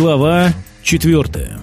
Глава четвертая.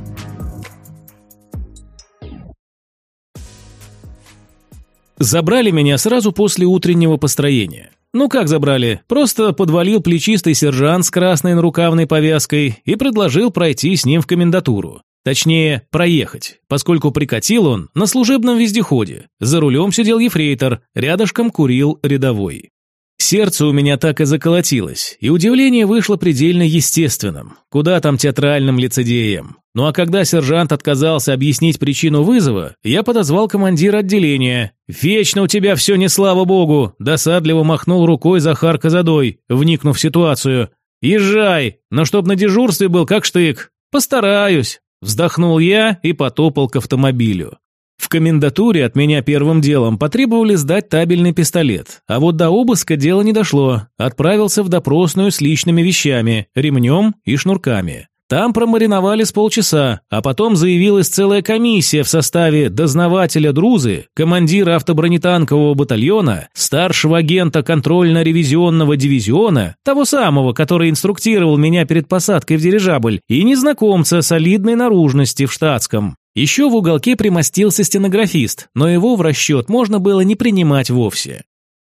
Забрали меня сразу после утреннего построения. Ну как забрали? Просто подвалил плечистый сержант с красной нарукавной повязкой и предложил пройти с ним в комендатуру. Точнее, проехать, поскольку прикатил он на служебном вездеходе. За рулем сидел ефрейтор, рядышком курил рядовой. Сердце у меня так и заколотилось, и удивление вышло предельно естественным. Куда там театральным лицедеям? Ну а когда сержант отказался объяснить причину вызова, я подозвал командира отделения. «Вечно у тебя все не слава богу!» Досадливо махнул рукой Захар Казадой, вникнув в ситуацию. «Езжай, но чтоб на дежурстве был как штык. Постараюсь!» Вздохнул я и потопал к автомобилю. В комендатуре от меня первым делом потребовали сдать табельный пистолет, а вот до обыска дело не дошло. Отправился в допросную с личными вещами, ремнем и шнурками. Там промариновали с полчаса, а потом заявилась целая комиссия в составе дознавателя Друзы, командира автобронетанкового батальона, старшего агента контрольно-ревизионного дивизиона, того самого, который инструктировал меня перед посадкой в дирижабль, и незнакомца солидной наружности в штатском. Еще в уголке примостился стенографист, но его в расчет можно было не принимать вовсе.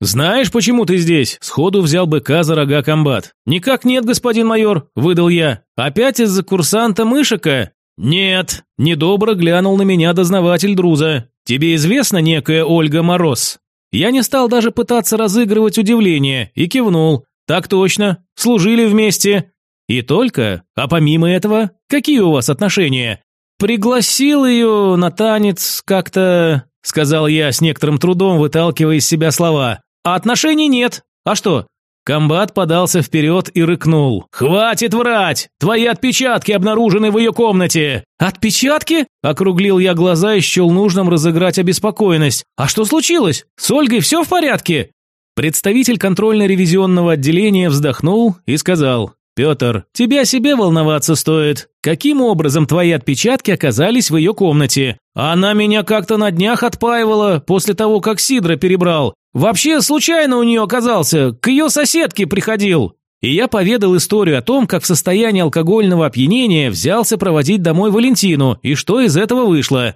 «Знаешь, почему ты здесь?» – сходу взял быка за рога комбат. «Никак нет, господин майор», – выдал я. «Опять из-за курсанта Мышика?» «Нет», – недобро глянул на меня дознаватель Друза. «Тебе известна некая Ольга Мороз?» Я не стал даже пытаться разыгрывать удивление и кивнул. «Так точно, служили вместе». «И только? А помимо этого, какие у вас отношения?» «Пригласил ее на танец как-то...» – сказал я с некоторым трудом, выталкивая из себя слова. А отношений нет. А что? Комбат подался вперед и рыкнул. «Хватит врать! Твои отпечатки обнаружены в ее комнате!» «Отпечатки?» – округлил я глаза и счел нужным разыграть обеспокоенность. «А что случилось? С Ольгой все в порядке?» Представитель контрольно-ревизионного отделения вздохнул и сказал. «Петр, тебе о себе волноваться стоит. Каким образом твои отпечатки оказались в ее комнате? Она меня как-то на днях отпаивала после того, как Сидра перебрал. Вообще, случайно у нее оказался, к ее соседке приходил. И я поведал историю о том, как в состоянии алкогольного опьянения взялся проводить домой Валентину, и что из этого вышло.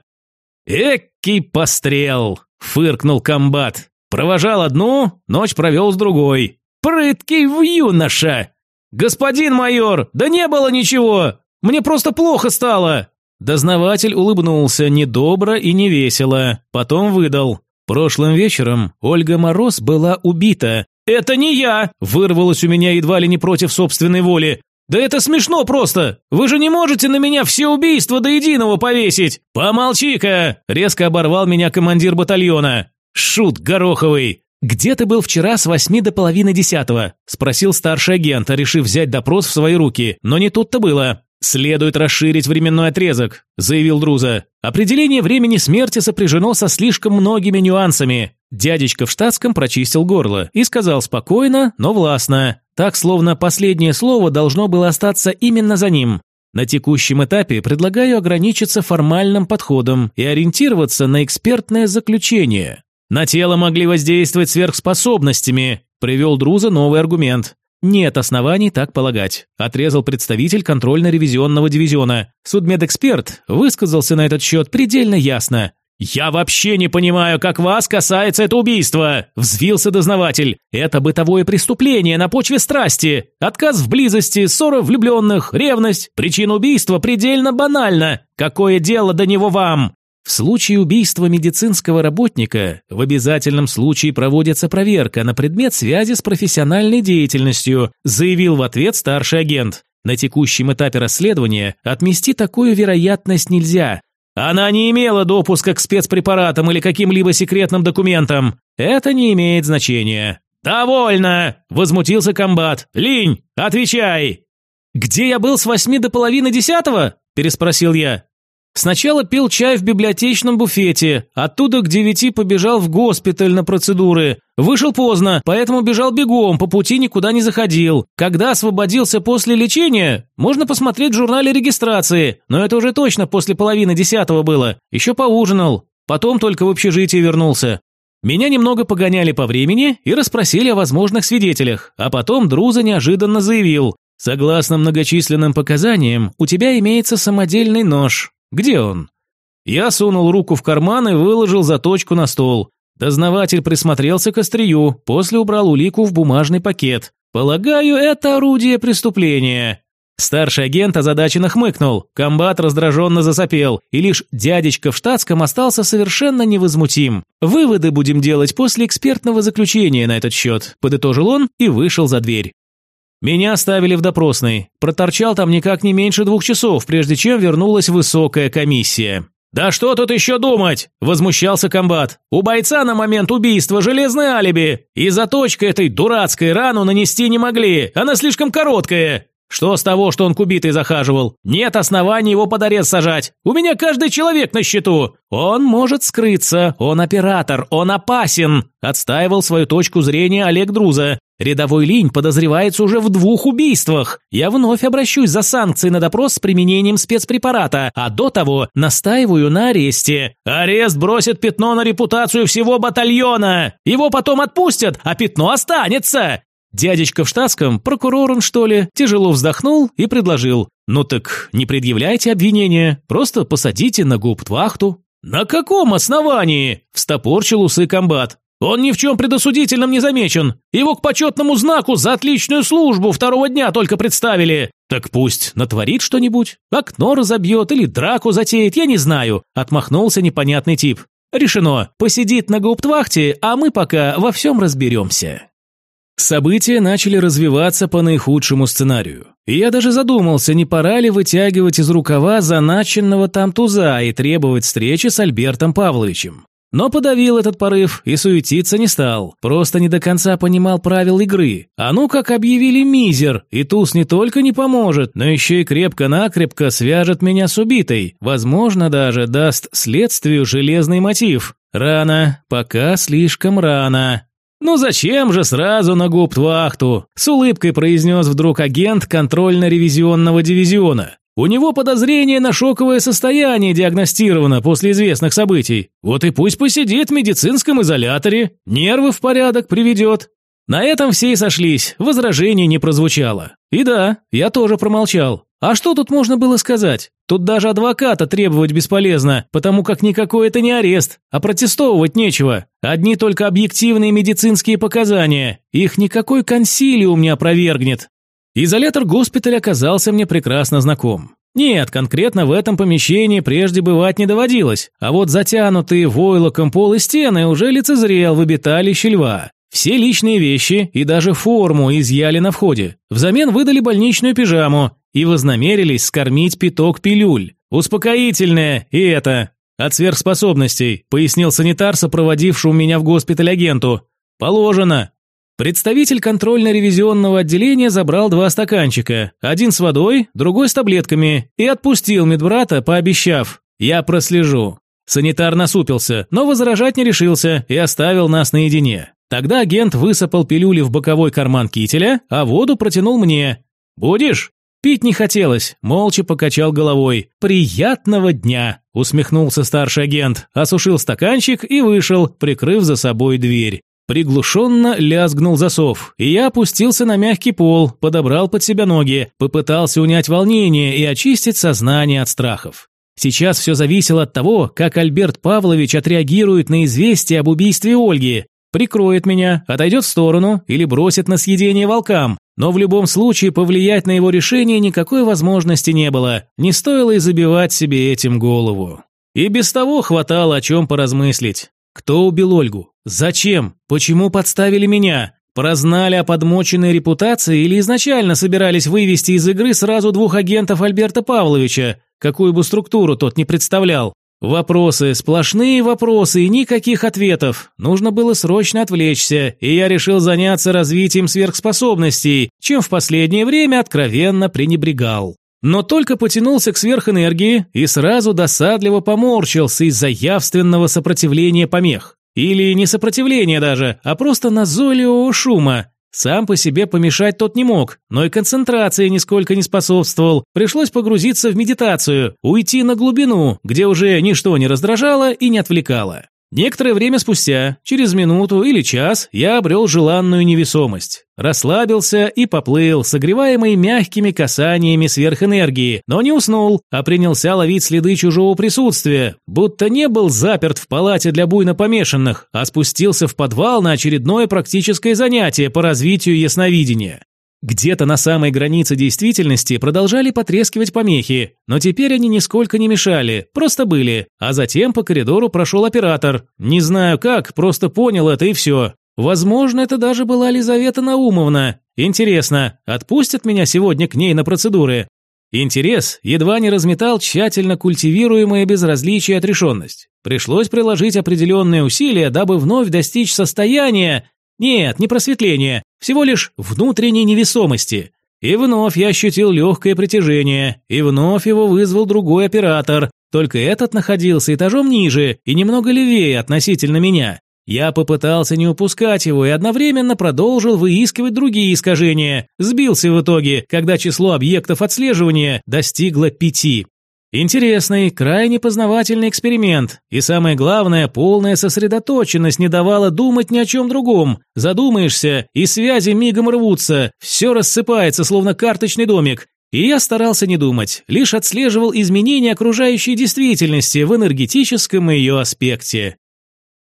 «Экий пострел!» – фыркнул комбат. «Провожал одну, ночь провел с другой. Прыткий в юноша!» «Господин майор, да не было ничего! Мне просто плохо стало!» Дознаватель улыбнулся недобро и невесело, потом выдал. Прошлым вечером Ольга Мороз была убита. «Это не я!» – вырвалось у меня едва ли не против собственной воли. «Да это смешно просто! Вы же не можете на меня все убийства до единого повесить!» «Помолчи-ка!» – резко оборвал меня командир батальона. «Шут Гороховый!» «Где ты был вчера с восьми до половины десятого?» – спросил старший агент, решив взять допрос в свои руки, но не тут-то было. «Следует расширить временной отрезок», – заявил Друза. «Определение времени смерти сопряжено со слишком многими нюансами». Дядечка в штатском прочистил горло и сказал спокойно, но властно, так словно последнее слово должно было остаться именно за ним. На текущем этапе предлагаю ограничиться формальным подходом и ориентироваться на экспертное заключение. На тело могли воздействовать сверхспособностями, привел Друза новый аргумент. «Нет оснований так полагать», – отрезал представитель контрольно-ревизионного дивизиона. Судмедэксперт высказался на этот счет предельно ясно. «Я вообще не понимаю, как вас касается это убийство!» – взвился дознаватель. «Это бытовое преступление на почве страсти. Отказ в близости, ссора влюбленных, ревность. Причина убийства предельно банальна. Какое дело до него вам? В случае убийства медицинского работника в обязательном случае проводится проверка на предмет связи с профессиональной деятельностью, заявил в ответ старший агент. На текущем этапе расследования отмести такую вероятность нельзя. Она не имела допуска к спецпрепаратам или каким-либо секретным документам. Это не имеет значения. «Довольно!» – возмутился комбат. «Линь, отвечай!» «Где я был с восьми до половины десятого?» – переспросил я. Сначала пил чай в библиотечном буфете, оттуда к девяти побежал в госпиталь на процедуры. Вышел поздно, поэтому бежал бегом, по пути никуда не заходил. Когда освободился после лечения, можно посмотреть в журнале регистрации, но это уже точно после половины десятого было. Еще поужинал, потом только в общежитие вернулся. Меня немного погоняли по времени и расспросили о возможных свидетелях, а потом Друза неожиданно заявил. Согласно многочисленным показаниям, у тебя имеется самодельный нож. Где он? Я сунул руку в карман и выложил заточку на стол. Дознаватель присмотрелся к острию, после убрал улику в бумажный пакет. Полагаю, это орудие преступления. Старший агент озадаченно хмыкнул, комбат раздраженно засопел, и лишь дядечка в штатском остался совершенно невозмутим. «Выводы будем делать после экспертного заключения на этот счет», подытожил он и вышел за дверь. Меня оставили в допросной. Проторчал там никак не меньше двух часов, прежде чем вернулась высокая комиссия. «Да что тут еще думать?» – возмущался комбат. «У бойца на момент убийства железное алиби, и заточкой этой дурацкой рану нанести не могли, она слишком короткая. Что с того, что он к убитой захаживал? Нет оснований его под арест сажать. У меня каждый человек на счету. Он может скрыться, он оператор, он опасен, отстаивал свою точку зрения Олег Друза. Рядовой линь подозревается уже в двух убийствах. Я вновь обращусь за санкции на допрос с применением спецпрепарата, а до того настаиваю на аресте. Арест бросит пятно на репутацию всего батальона. Его потом отпустят, а пятно останется. Дядечка в штатском, прокурор он что ли, тяжело вздохнул и предложил. «Ну так не предъявляйте обвинения, просто посадите на губтвахту». «На каком основании?» – встопорчил усы комбат. «Он ни в чем предосудительном не замечен. Его к почетному знаку за отличную службу второго дня только представили. Так пусть натворит что-нибудь, окно разобьет или драку затеет, я не знаю», – отмахнулся непонятный тип. «Решено, посидит на гауптвахте, а мы пока во всем разберемся». События начали развиваться по наихудшему сценарию. Я даже задумался, не пора ли вытягивать из рукава заначенного там туза и требовать встречи с Альбертом Павловичем. Но подавил этот порыв и суетиться не стал. Просто не до конца понимал правил игры. А ну как объявили мизер, и туз не только не поможет, но еще и крепко-накрепко свяжет меня с убитой. Возможно, даже даст следствию железный мотив. Рано, пока слишком рано. «Ну зачем же сразу на губтвахту?» – с улыбкой произнес вдруг агент контрольно-ревизионного дивизиона. «У него подозрение на шоковое состояние диагностировано после известных событий. Вот и пусть посидит в медицинском изоляторе, нервы в порядок приведет». На этом все и сошлись, возражений не прозвучало. И да, я тоже промолчал. А что тут можно было сказать? Тут даже адвоката требовать бесполезно, потому как никакой это не арест, а протестовывать нечего. Одни только объективные медицинские показания. Их никакой консилиум не опровергнет. Изолятор госпиталя оказался мне прекрасно знаком. Нет, конкретно в этом помещении прежде бывать не доводилось, а вот затянутые войлоком пол и стены уже лицезрел в обиталище льва. Все личные вещи и даже форму изъяли на входе. Взамен выдали больничную пижаму и вознамерились скормить пяток пилюль. Успокоительное и это. От сверхспособностей, пояснил санитар, сопроводивший меня в госпиталь агенту. Положено. Представитель контрольно-ревизионного отделения забрал два стаканчика, один с водой, другой с таблетками, и отпустил медбрата, пообещав «Я прослежу». Санитар насупился, но возражать не решился и оставил нас наедине. Тогда агент высыпал пилюли в боковой карман кителя, а воду протянул мне. «Будешь?» Пить не хотелось, молча покачал головой. «Приятного дня!» – усмехнулся старший агент, осушил стаканчик и вышел, прикрыв за собой дверь. Приглушенно лязгнул засов, и я опустился на мягкий пол, подобрал под себя ноги, попытался унять волнение и очистить сознание от страхов. Сейчас все зависело от того, как Альберт Павлович отреагирует на известие об убийстве Ольги. Прикроет меня, отойдет в сторону или бросит на съедение волкам. Но в любом случае повлиять на его решение никакой возможности не было. Не стоило и забивать себе этим голову. И без того хватало о чем поразмыслить. Кто убил Ольгу? Зачем? Почему подставили меня? Прознали о подмоченной репутации или изначально собирались вывести из игры сразу двух агентов Альберта Павловича, какую бы структуру тот не представлял? Вопросы, сплошные вопросы и никаких ответов. Нужно было срочно отвлечься, и я решил заняться развитием сверхспособностей, чем в последнее время откровенно пренебрегал. Но только потянулся к сверхэнергии и сразу досадливо поморщился из-за явственного сопротивления помех. Или не сопротивления даже, а просто назойливого шума. Сам по себе помешать тот не мог, но и концентрация нисколько не способствовал. Пришлось погрузиться в медитацию, уйти на глубину, где уже ничто не раздражало и не отвлекало. Некоторое время спустя, через минуту или час, я обрел желанную невесомость. Расслабился и поплыл, согреваемый мягкими касаниями сверхэнергии, но не уснул, а принялся ловить следы чужого присутствия, будто не был заперт в палате для буйно помешанных, а спустился в подвал на очередное практическое занятие по развитию ясновидения. Где-то на самой границе действительности продолжали потрескивать помехи, но теперь они нисколько не мешали, просто были. А затем по коридору прошел оператор. Не знаю как, просто понял это и все. Возможно, это даже была Лизавета Наумовна. Интересно, отпустят меня сегодня к ней на процедуры? Интерес едва не разметал тщательно культивируемое безразличие и отрешенность. Пришлось приложить определенные усилия, дабы вновь достичь состояния, нет, не просветление, всего лишь внутренней невесомости. И вновь я ощутил легкое притяжение, и вновь его вызвал другой оператор, только этот находился этажом ниже и немного левее относительно меня. Я попытался не упускать его и одновременно продолжил выискивать другие искажения. Сбился в итоге, когда число объектов отслеживания достигло пяти. Интересный, крайне познавательный эксперимент. И самое главное, полная сосредоточенность не давала думать ни о чем другом. Задумаешься, и связи мигом рвутся, все рассыпается, словно карточный домик. И я старался не думать, лишь отслеживал изменения окружающей действительности в энергетическом ее аспекте.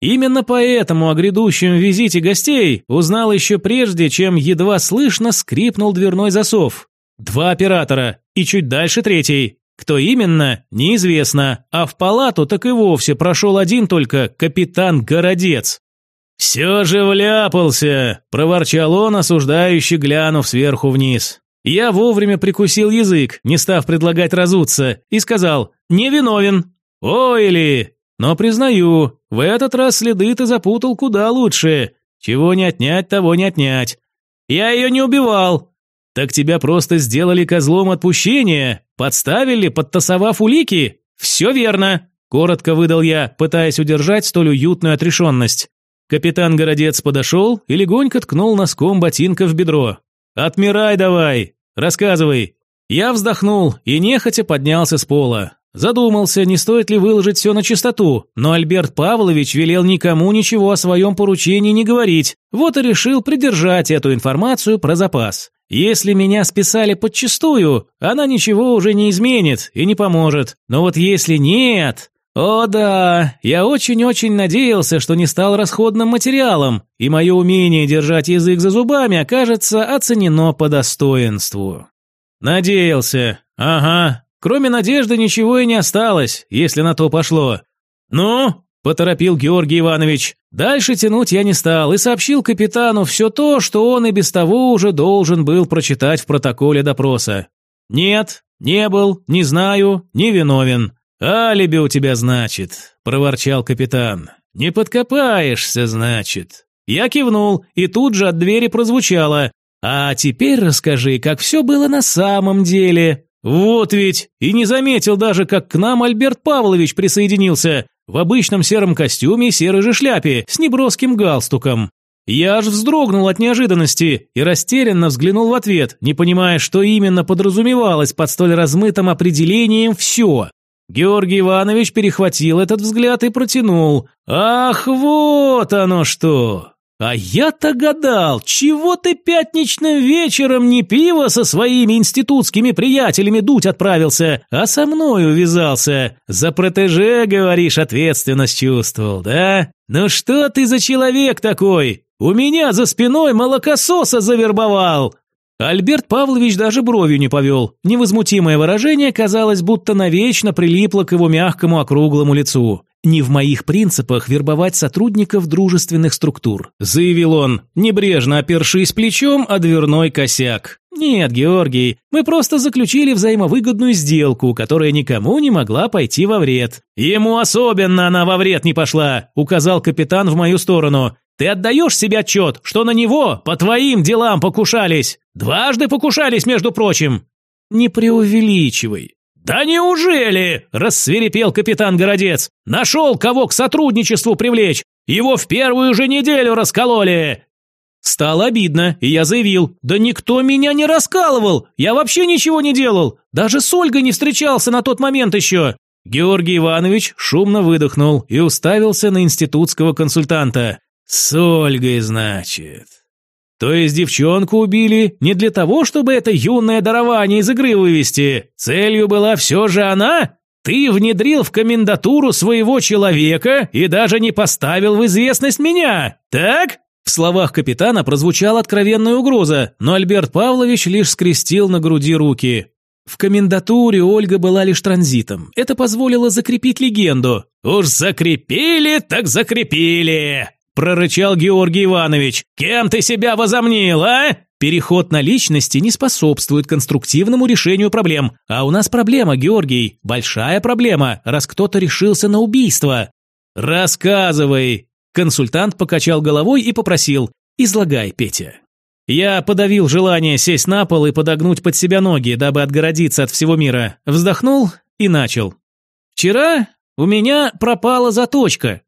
Именно поэтому о грядущем визите гостей узнал еще прежде, чем едва слышно скрипнул дверной засов. Два оператора, и чуть дальше третий. Кто именно, неизвестно, а в палату так и вовсе прошел один только капитан Городец. «Все же вляпался!» – проворчал он, осуждающий, глянув сверху вниз. Я вовремя прикусил язык, не став предлагать разуться, и сказал «Не виновен». «Ой ли!» Но признаю, в этот раз следы ты запутал куда лучше. Чего не отнять, того не отнять. Я ее не убивал, так тебя просто сделали козлом отпущения, подставили, подтасовав улики? Все верно, коротко выдал я, пытаясь удержать столь уютную отрешенность. Капитан Городец подошел и легонько ткнул носком ботинка в бедро. «Отмирай давай! Рассказывай!» Я вздохнул и нехотя поднялся с пола. Задумался, не стоит ли выложить все на чистоту, но Альберт Павлович велел никому ничего о своем поручении не говорить, вот и решил придержать эту информацию про запас. Если меня списали подчистую, она ничего уже не изменит и не поможет. Но вот если нет... О да, я очень-очень надеялся, что не стал расходным материалом, и мое умение держать язык за зубами окажется оценено по достоинству. Надеялся. Ага. Кроме надежды ничего и не осталось, если на то пошло. Ну, поторопил Георгий Иванович. Дальше тянуть я не стал и сообщил капитану все то, что он и без того уже должен был прочитать в протоколе допроса. «Нет, не был, не знаю, не виновен. Алиби у тебя, значит», – проворчал капитан. «Не подкопаешься, значит». Я кивнул, и тут же от двери прозвучало. «А теперь расскажи, как все было на самом деле». «Вот ведь! И не заметил даже, как к нам Альберт Павлович присоединился в обычном сером костюме и серой же шляпе с неброским галстуком. Я аж вздрогнул от неожиданности и растерянно взглянул в ответ, не понимая, что именно подразумевалось под столь размытым определением «все». Георгий Иванович перехватил этот взгляд и протянул. «Ах, вот оно что! А я-то гадал, чего ты пятничным вечером не пиво со своими институтскими приятелями дуть отправился, а со мной увязался? За протеже, говоришь, ответственность чувствовал, да? Ну что ты за человек такой? У меня за спиной молокососа завербовал. Альберт Павлович даже бровью не повел. Невозмутимое выражение, казалось, будто навечно прилипло к его мягкому округлому лицу. «Не в моих принципах вербовать сотрудников дружественных структур», заявил он, небрежно опершись плечом о дверной косяк. «Нет, Георгий, мы просто заключили взаимовыгодную сделку, которая никому не могла пойти во вред». «Ему особенно она во вред не пошла», указал капитан в мою сторону. «Ты отдаешь себе отчет, что на него по твоим делам покушались? Дважды покушались, между прочим». «Не преувеличивай», «Да неужели?» – рассверепел капитан Городец. «Нашел, кого к сотрудничеству привлечь! Его в первую же неделю раскололи!» Стало обидно, и я заявил, «Да никто меня не раскалывал! Я вообще ничего не делал! Даже с Ольгой не встречался на тот момент еще!» Георгий Иванович шумно выдохнул и уставился на институтского консультанта. «С Ольгой, значит». То есть девчонку убили не для того, чтобы это юное дарование из игры вывести. Целью была все же она? Ты внедрил в комендатуру своего человека и даже не поставил в известность меня, так? В словах капитана прозвучала откровенная угроза, но Альберт Павлович лишь скрестил на груди руки. В комендатуре Ольга была лишь транзитом. Это позволило закрепить легенду. «Уж закрепили, так закрепили!» Прорычал Георгий Иванович. «Кем ты себя возомнил, а?» Переход на личности не способствует конструктивному решению проблем. А у нас проблема, Георгий, большая проблема, раз кто-то решился на убийство. Рассказывай. Консультант покачал головой и попросил: "Излагай, Петя". Я подавил желание сесть на пол и подогнуть под себя ноги, дабы отгородиться от всего мира. Вздохнул и начал. Вчера у меня пропала заточка.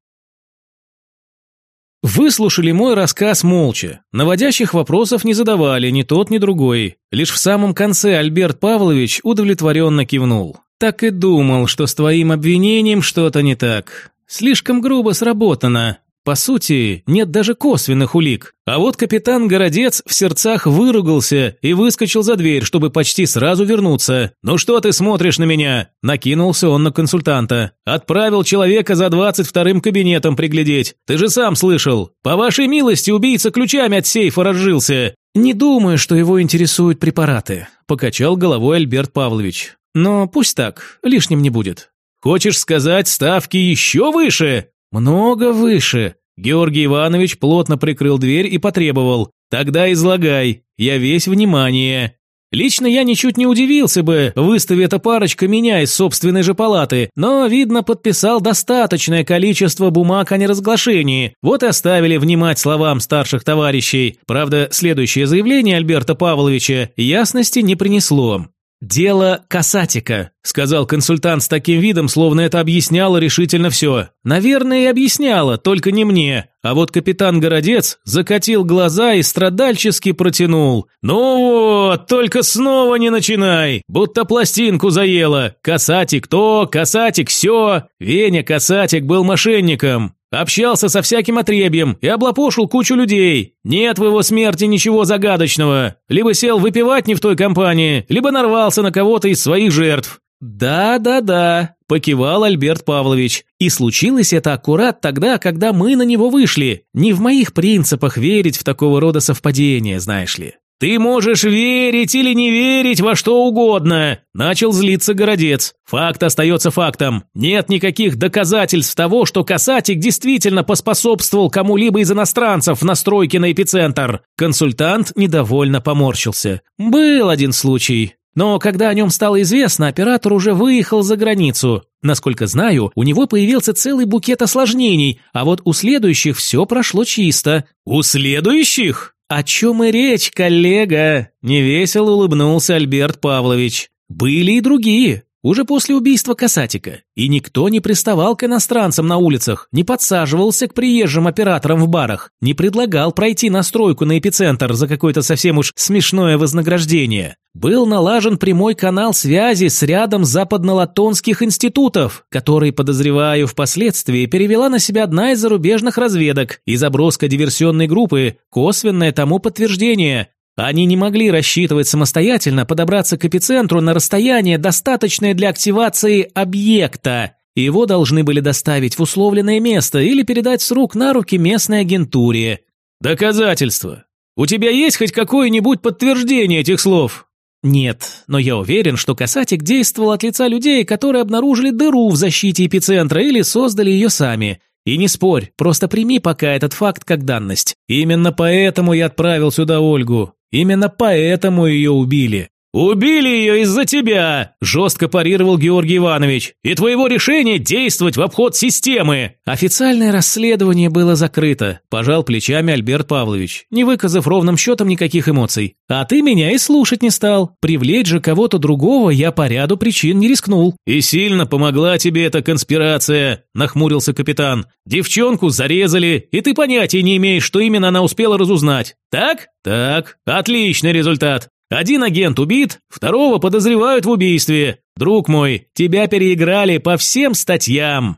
Выслушали мой рассказ молча. Наводящих вопросов не задавали ни тот, ни другой. Лишь в самом конце Альберт Павлович удовлетворенно кивнул. «Так и думал, что с твоим обвинением что-то не так. Слишком грубо сработано. По сути, нет даже косвенных улик. А вот капитан Городец в сердцах выругался и выскочил за дверь, чтобы почти сразу вернуться. «Ну что ты смотришь на меня?» Накинулся он на консультанта. «Отправил человека за двадцать вторым кабинетом приглядеть. Ты же сам слышал. По вашей милости убийца ключами от сейфа разжился». «Не думаю, что его интересуют препараты», – покачал головой Альберт Павлович. «Но пусть так, лишним не будет». «Хочешь сказать, ставки еще выше?» «Много выше». Георгий Иванович плотно прикрыл дверь и потребовал. «Тогда излагай, я весь внимание». Лично я ничуть не удивился бы, выставив эта парочка меня из собственной же палаты, но, видно, подписал достаточное количество бумаг о неразглашении, вот и оставили внимать словам старших товарищей. Правда, следующее заявление Альберта Павловича ясности не принесло. «Дело Касатика», – сказал консультант с таким видом, словно это объясняло решительно все. «Наверное, и объясняло, только не мне. А вот капитан Городец закатил глаза и страдальчески протянул. «Ну вот, только снова не начинай! Будто пластинку заело. Касатик то, Касатик все. Веня Касатик был мошенником. Общался со всяким отребьем и облапошил кучу людей. Нет в его смерти ничего загадочного. Либо сел выпивать не в той компании, либо нарвался на кого-то из своих жертв. «Да-да-да», – покивал Альберт Павлович. «И случилось это аккурат тогда, когда мы на него вышли. Не в моих принципах верить в такого рода совпадения, знаешь ли». «Ты можешь верить или не верить во что угодно», – начал злиться Городец. «Факт остается фактом. Нет никаких доказательств того, что Касатик действительно поспособствовал кому-либо из иностранцев в настройке на эпицентр». Консультант недовольно поморщился. «Был один случай. Но когда о нем стало известно, оператор уже выехал за границу. Насколько знаю, у него появился целый букет осложнений, а вот у следующих все прошло чисто. У следующих? «О чем и речь, коллега?» – невесело улыбнулся Альберт Павлович. «Были и другие, уже после убийства Касатика. И никто не приставал к иностранцам на улицах, не подсаживался к приезжим операторам в барах, не предлагал пройти настройку на эпицентр за какое-то совсем уж смешное вознаграждение. Был налажен прямой канал связи с рядом западно-латонских институтов, который, подозреваю, впоследствии перевела на себя одна из зарубежных разведок, и заброска диверсионной группы – косвенное тому подтверждение. Они не могли рассчитывать самостоятельно подобраться к эпицентру на расстояние, достаточное для активации объекта. Его должны были доставить в условленное место или передать с рук на руки местной агентуре. «Доказательства. У тебя есть хоть какое-нибудь подтверждение этих слов?» Нет, но я уверен, что Касатик действовал от лица людей, которые обнаружили дыру в защите эпицентра или создали ее сами. И не спорь, просто прими пока этот факт как данность. Именно поэтому я отправил сюда Ольгу. Именно поэтому ее убили. «Убили ее из-за тебя!» – жестко парировал Георгий Иванович. «И твоего решения действовать в обход системы!» Официальное расследование было закрыто, пожал плечами Альберт Павлович, не выказав ровным счетом никаких эмоций. «А ты меня и слушать не стал. Привлечь же кого-то другого я по ряду причин не рискнул». «И сильно помогла тебе эта конспирация», – нахмурился капитан. «Девчонку зарезали, и ты понятия не имеешь, что именно она успела разузнать. Так? Так. Отличный результат. Один агент убит, второго подозревают в убийстве. Друг мой, тебя переиграли по всем статьям».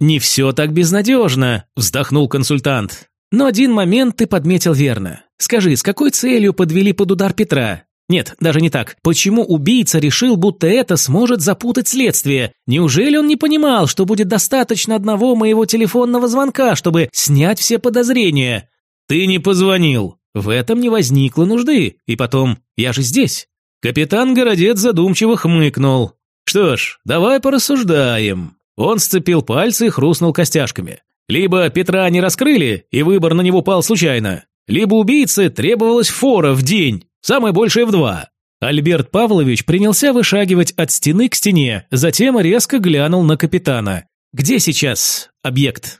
«Не все так безнадежно», – вздохнул консультант. «Но один момент ты подметил верно. Скажи, с какой целью подвели под удар Петра? Нет, даже не так. Почему убийца решил, будто это сможет запутать следствие? Неужели он не понимал, что будет достаточно одного моего телефонного звонка, чтобы снять все подозрения? Ты не позвонил. В этом не возникло нужды. И потом, я же здесь. Капитан Городец задумчиво хмыкнул. Что ж, давай порассуждаем. Он сцепил пальцы и хрустнул костяшками. Либо Петра не раскрыли, и выбор на него пал случайно, либо убийце требовалась фора в день, Самое большее в два. Альберт Павлович принялся вышагивать от стены к стене, затем резко глянул на капитана. «Где сейчас объект?»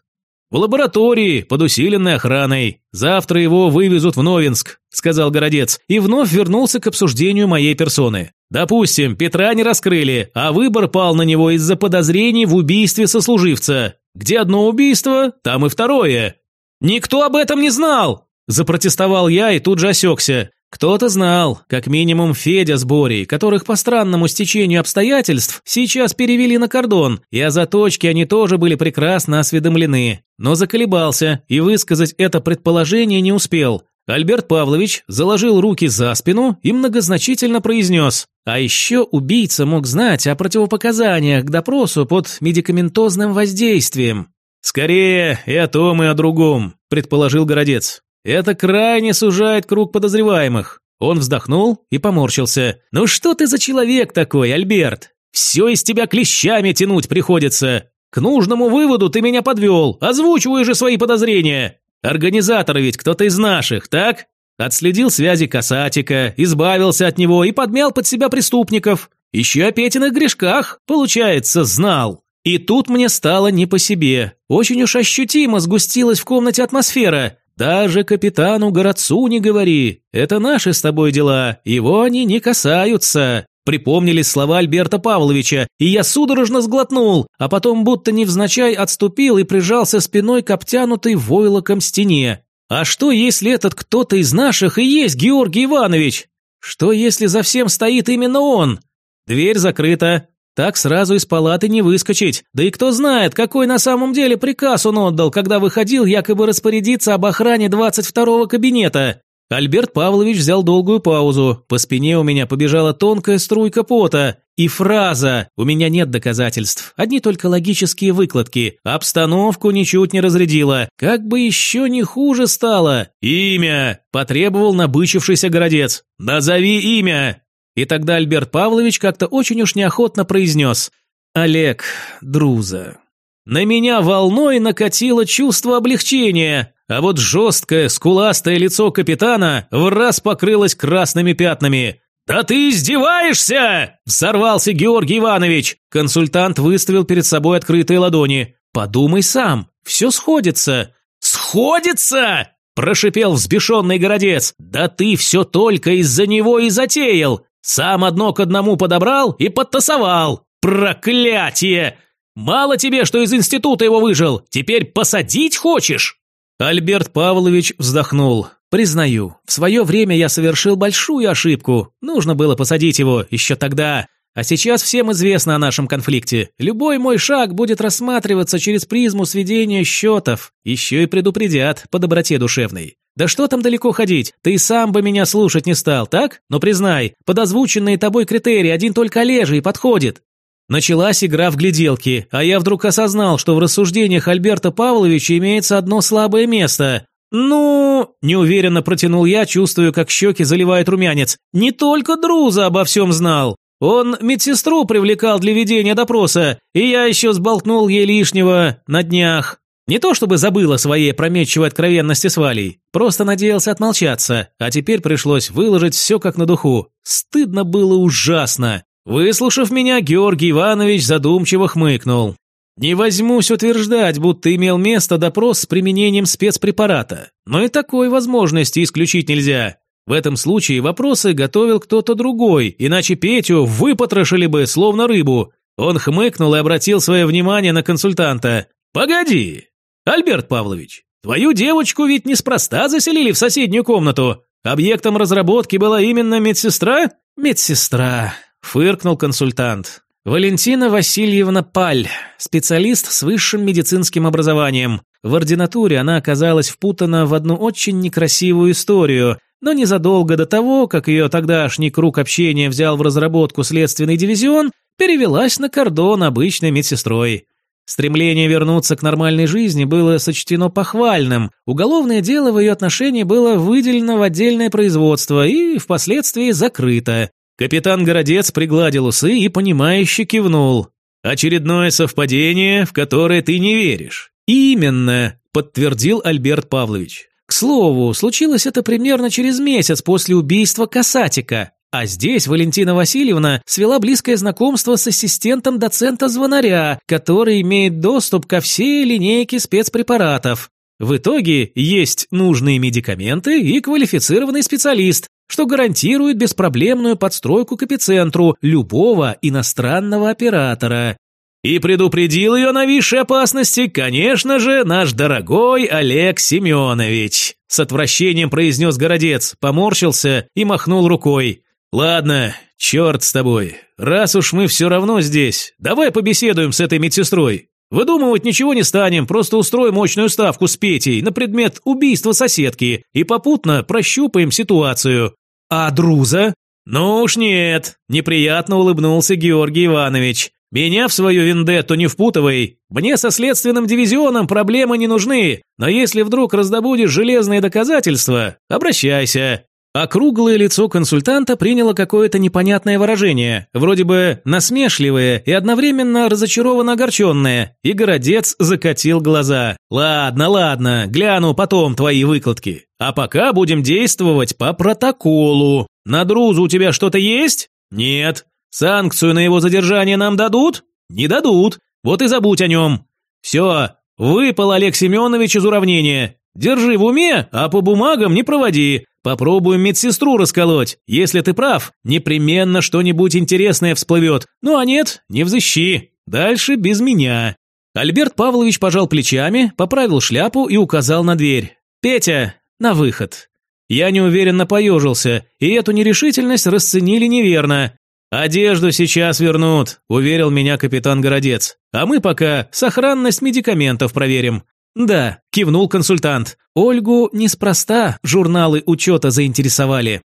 «В лаборатории, под усиленной охраной. Завтра его вывезут в Новинск», – сказал Городец, и вновь вернулся к обсуждению моей персоны. «Допустим, Петра не раскрыли, а выбор пал на него из-за подозрений в убийстве сослуживца. Где одно убийство, там и второе». «Никто об этом не знал!» – запротестовал я и тут же осекся. Кто-то знал, как минимум Федя с Борей, которых по странному стечению обстоятельств сейчас перевели на кордон, и о заточке они тоже были прекрасно осведомлены. Но заколебался и высказать это предположение не успел. Альберт Павлович заложил руки за спину и многозначительно произнес. А еще убийца мог знать о противопоказаниях к допросу под медикаментозным воздействием. «Скорее и о том, и о другом», – предположил Городец. Это крайне сужает круг подозреваемых. Он вздохнул и поморщился. «Ну что ты за человек такой, Альберт? Все из тебя клещами тянуть приходится. К нужному выводу ты меня подвел, озвучивай же свои подозрения. Организатор ведь кто-то из наших, так? Отследил связи Касатика, избавился от него и подмял под себя преступников. Еще о Петиных грешках, получается, знал. И тут мне стало не по себе. Очень уж ощутимо сгустилась в комнате атмосфера. Даже капитану Городцу не говори, это наши с тобой дела, его они не касаются. Припомнились слова Альберта Павловича, и я судорожно сглотнул, а потом будто невзначай отступил и прижался спиной к обтянутой войлоком стене. А что, если этот кто-то из наших и есть Георгий Иванович? Что, если за всем стоит именно он? Дверь закрыта, так сразу из палаты не выскочить. Да и кто знает, какой на самом деле приказ он отдал, когда выходил якобы распорядиться об охране 22-го кабинета. Альберт Павлович взял долгую паузу. По спине у меня побежала тонкая струйка пота. И фраза «У меня нет доказательств, одни только логические выкладки». Обстановку ничуть не разрядила. Как бы еще не хуже стало. «Имя!» – потребовал набычившийся городец. «Назови имя!» И тогда Альберт Павлович как-то очень уж неохотно произнес «Олег Друза». На меня волной накатило чувство облегчения, а вот жесткое, скуластое лицо капитана в раз покрылось красными пятнами. «Да ты издеваешься!» – взорвался Георгий Иванович. Консультант выставил перед собой открытые ладони. «Подумай сам, все сходится». «Сходится!» – прошипел взбешенный городец. «Да ты все только из-за него и затеял! Сам одно к одному подобрал и подтасовал. Проклятие! Мало тебе, что из института его выжил, теперь посадить хочешь?» Альберт Павлович вздохнул. «Признаю, в свое время я совершил большую ошибку. Нужно было посадить его еще тогда. А сейчас всем известно о нашем конфликте. Любой мой шаг будет рассматриваться через призму сведения счетов. Еще и предупредят по доброте душевной. Да что там далеко ходить? Ты сам бы меня слушать не стал, так? Но признай, под озвученные тобой критерии один только Олежий подходит. Началась игра в гляделки, а я вдруг осознал, что в рассуждениях Альберта Павловича имеется одно слабое место. «Ну...» – неуверенно протянул я, чувствую, как щеки заливает румянец. «Не только Друза обо всем знал. Он медсестру привлекал для ведения допроса, и я еще сболтнул ей лишнего на днях. Не то чтобы забыл о своей опрометчивой откровенности с Валей, просто надеялся отмолчаться, а теперь пришлось выложить все как на духу. Стыдно было ужасно. Выслушав меня, Георгий Иванович задумчиво хмыкнул. Не возьмусь утверждать, будто имел место допрос с применением спецпрепарата, но и такой возможности исключить нельзя. В этом случае вопросы готовил кто-то другой, иначе Петю выпотрошили бы, словно рыбу. Он хмыкнул и обратил свое внимание на консультанта. «Погоди, Альберт Павлович, Твою девочку ведь неспроста заселили в соседнюю комнату. Объектом разработки была именно медсестра? Медсестра, фыркнул консультант. Валентина Васильевна Паль, специалист с высшим медицинским образованием. В ординатуре она оказалась впутана в одну очень некрасивую историю, но незадолго до того, как ее тогдашний круг общения взял в разработку следственный дивизион, перевелась на кордон обычной медсестрой. Стремление вернуться к нормальной жизни было сочтено похвальным. Уголовное дело в ее отношении было выделено в отдельное производство и впоследствии закрыто. Капитан Городец пригладил усы и понимающе кивнул. «Очередное совпадение, в которое ты не веришь». «Именно», – подтвердил Альберт Павлович. «К слову, случилось это примерно через месяц после убийства Касатика, а здесь Валентина Васильевна свела близкое знакомство с ассистентом доцента Звонаря, который имеет доступ ко всей линейке спецпрепаратов. В итоге есть нужные медикаменты и квалифицированный специалист, что гарантирует беспроблемную подстройку к эпицентру любого иностранного оператора. И предупредил ее на высшей опасности, конечно же, наш дорогой Олег Семенович. С отвращением произнес Городец, поморщился и махнул рукой. «Ладно, черт с тобой. Раз уж мы все равно здесь, давай побеседуем с этой медсестрой. Выдумывать ничего не станем, просто устроим мощную ставку с Петей на предмет убийства соседки и попутно прощупаем ситуацию. «А Друза?» «Ну уж нет», – неприятно улыбнулся Георгий Иванович. «Меня в свою вендетту не впутывай. Мне со следственным дивизионом проблемы не нужны, но если вдруг раздобудешь железные доказательства, обращайся. Округлое лицо консультанта приняло какое-то непонятное выражение, вроде бы насмешливое и одновременно разочарованно огорченное, и городец закатил глаза. «Ладно, ладно, гляну потом твои выкладки. А пока будем действовать по протоколу. На Друзу у тебя что-то есть? Нет. Санкцию на его задержание нам дадут? Не дадут. Вот и забудь о нем. Все, выпал Олег Семенович из уравнения. Держи в уме, а по бумагам не проводи. Попробуем медсестру расколоть. Если ты прав, непременно что-нибудь интересное всплывет. Ну а нет, не взыщи. Дальше без меня». Альберт Павлович пожал плечами, поправил шляпу и указал на дверь. «Петя, на выход». Я неуверенно поежился, и эту нерешительность расценили неверно. «Одежду сейчас вернут», – уверил меня капитан Городец. «А мы пока сохранность медикаментов проверим. «Да», – кивнул консультант. «Ольгу неспроста журналы учета заинтересовали».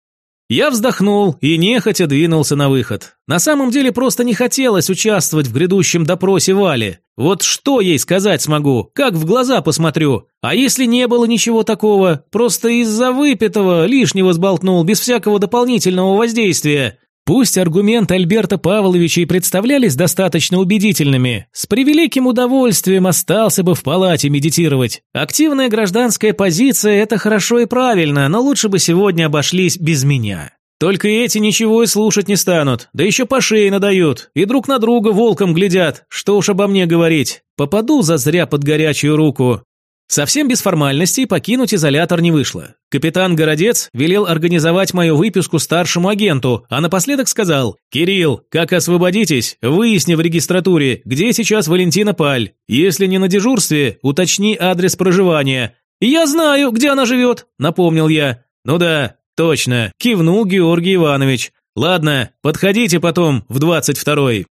Я вздохнул и нехотя двинулся на выход. На самом деле просто не хотелось участвовать в грядущем допросе Вали. Вот что ей сказать смогу, как в глаза посмотрю. А если не было ничего такого, просто из-за выпитого лишнего сболтнул без всякого дополнительного воздействия. Пусть аргументы Альберта Павловича и представлялись достаточно убедительными, с превеликим удовольствием остался бы в палате медитировать. Активная гражданская позиция – это хорошо и правильно, но лучше бы сегодня обошлись без меня. Только эти ничего и слушать не станут, да еще по шее надают, и друг на друга волком глядят, что уж обо мне говорить. Попаду зазря под горячую руку. Совсем без формальностей покинуть изолятор не вышло. Капитан Городец велел организовать мою выписку старшему агенту, а напоследок сказал «Кирилл, как освободитесь, выясни в регистратуре, где сейчас Валентина Паль. Если не на дежурстве, уточни адрес проживания». «Я знаю, где она живет», – напомнил я. «Ну да, точно», – кивнул Георгий Иванович. «Ладно, подходите потом в двадцать второй».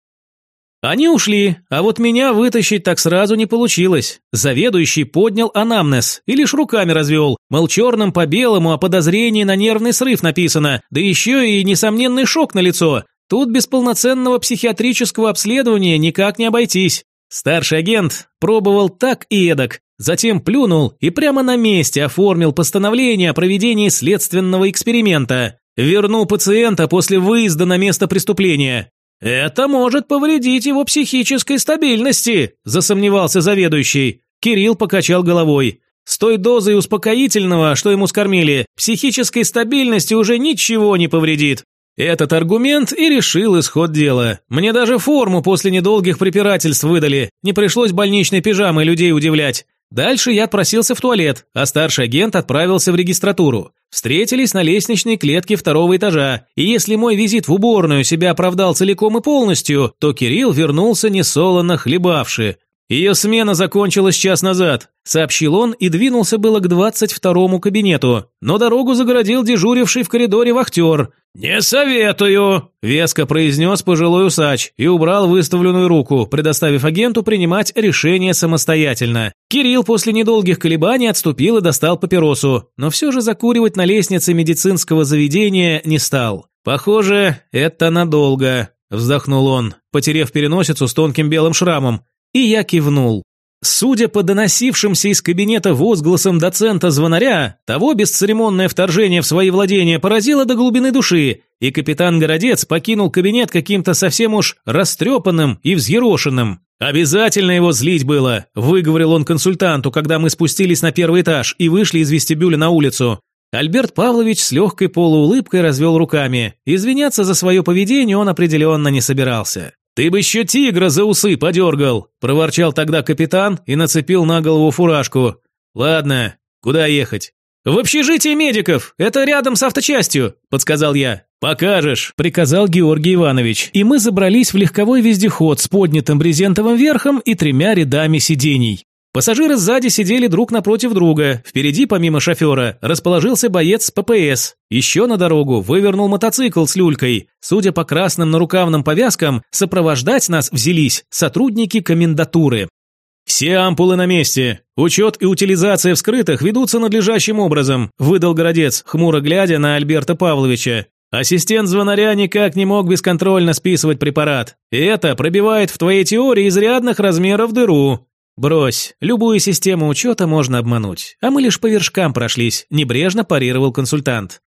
Они ушли, а вот меня вытащить так сразу не получилось. Заведующий поднял анамнез и лишь руками развел. Мол, черным по белому о подозрении на нервный срыв написано, да еще и несомненный шок на лицо. Тут без полноценного психиатрического обследования никак не обойтись. Старший агент пробовал так и эдак, затем плюнул и прямо на месте оформил постановление о проведении следственного эксперимента. Вернул пациента после выезда на место преступления. «Это может повредить его психической стабильности», – засомневался заведующий. Кирилл покачал головой. «С той дозой успокоительного, что ему скормили, психической стабильности уже ничего не повредит». Этот аргумент и решил исход дела. Мне даже форму после недолгих препирательств выдали. Не пришлось больничной пижамой людей удивлять. Дальше я отпросился в туалет, а старший агент отправился в регистратуру. Встретились на лестничной клетке второго этажа, и если мой визит в уборную себя оправдал целиком и полностью, то Кирилл вернулся несолоно хлебавши. Ее смена закончилась час назад, сообщил он и двинулся было к двадцать второму кабинету, но дорогу загородил дежуривший в коридоре вахтер. «Не советую», – веско произнес пожилой усач и убрал выставленную руку, предоставив агенту принимать решение самостоятельно. Кирилл после недолгих колебаний отступил и достал папиросу, но все же закуривать на лестнице медицинского заведения не стал. «Похоже, это надолго», – вздохнул он, потерев переносицу с тонким белым шрамом. И я кивнул. Судя по доносившимся из кабинета возгласам доцента-звонаря, того бесцеремонное вторжение в свои владения поразило до глубины души, и капитан Городец покинул кабинет каким-то совсем уж растрепанным и взъерошенным. «Обязательно его злить было», – выговорил он консультанту, когда мы спустились на первый этаж и вышли из вестибюля на улицу. Альберт Павлович с легкой полуулыбкой развел руками. Извиняться за свое поведение он определенно не собирался. «Ты бы еще тигра за усы подергал!» – проворчал тогда капитан и нацепил на голову фуражку. «Ладно, куда ехать?» «В общежитие медиков! Это рядом с авточастью!» – подсказал я. «Покажешь!» – приказал Георгий Иванович, и мы забрались в легковой вездеход с поднятым брезентовым верхом и тремя рядами сидений. Пассажиры сзади сидели друг напротив друга. Впереди, помимо шофера, расположился боец ППС. Еще на дорогу вывернул мотоцикл с люлькой. Судя по красным нарукавным повязкам, сопровождать нас взялись сотрудники комендатуры. «Все ампулы на месте. Учет и утилизация вскрытых ведутся надлежащим образом», выдал Городец, хмуро глядя на Альберта Павловича. Ассистент звонаря никак не мог бесконтрольно списывать препарат. И это пробивает в твоей теории изрядных размеров дыру. «Брось, любую систему учета можно обмануть, а мы лишь по вершкам прошлись», – небрежно парировал консультант.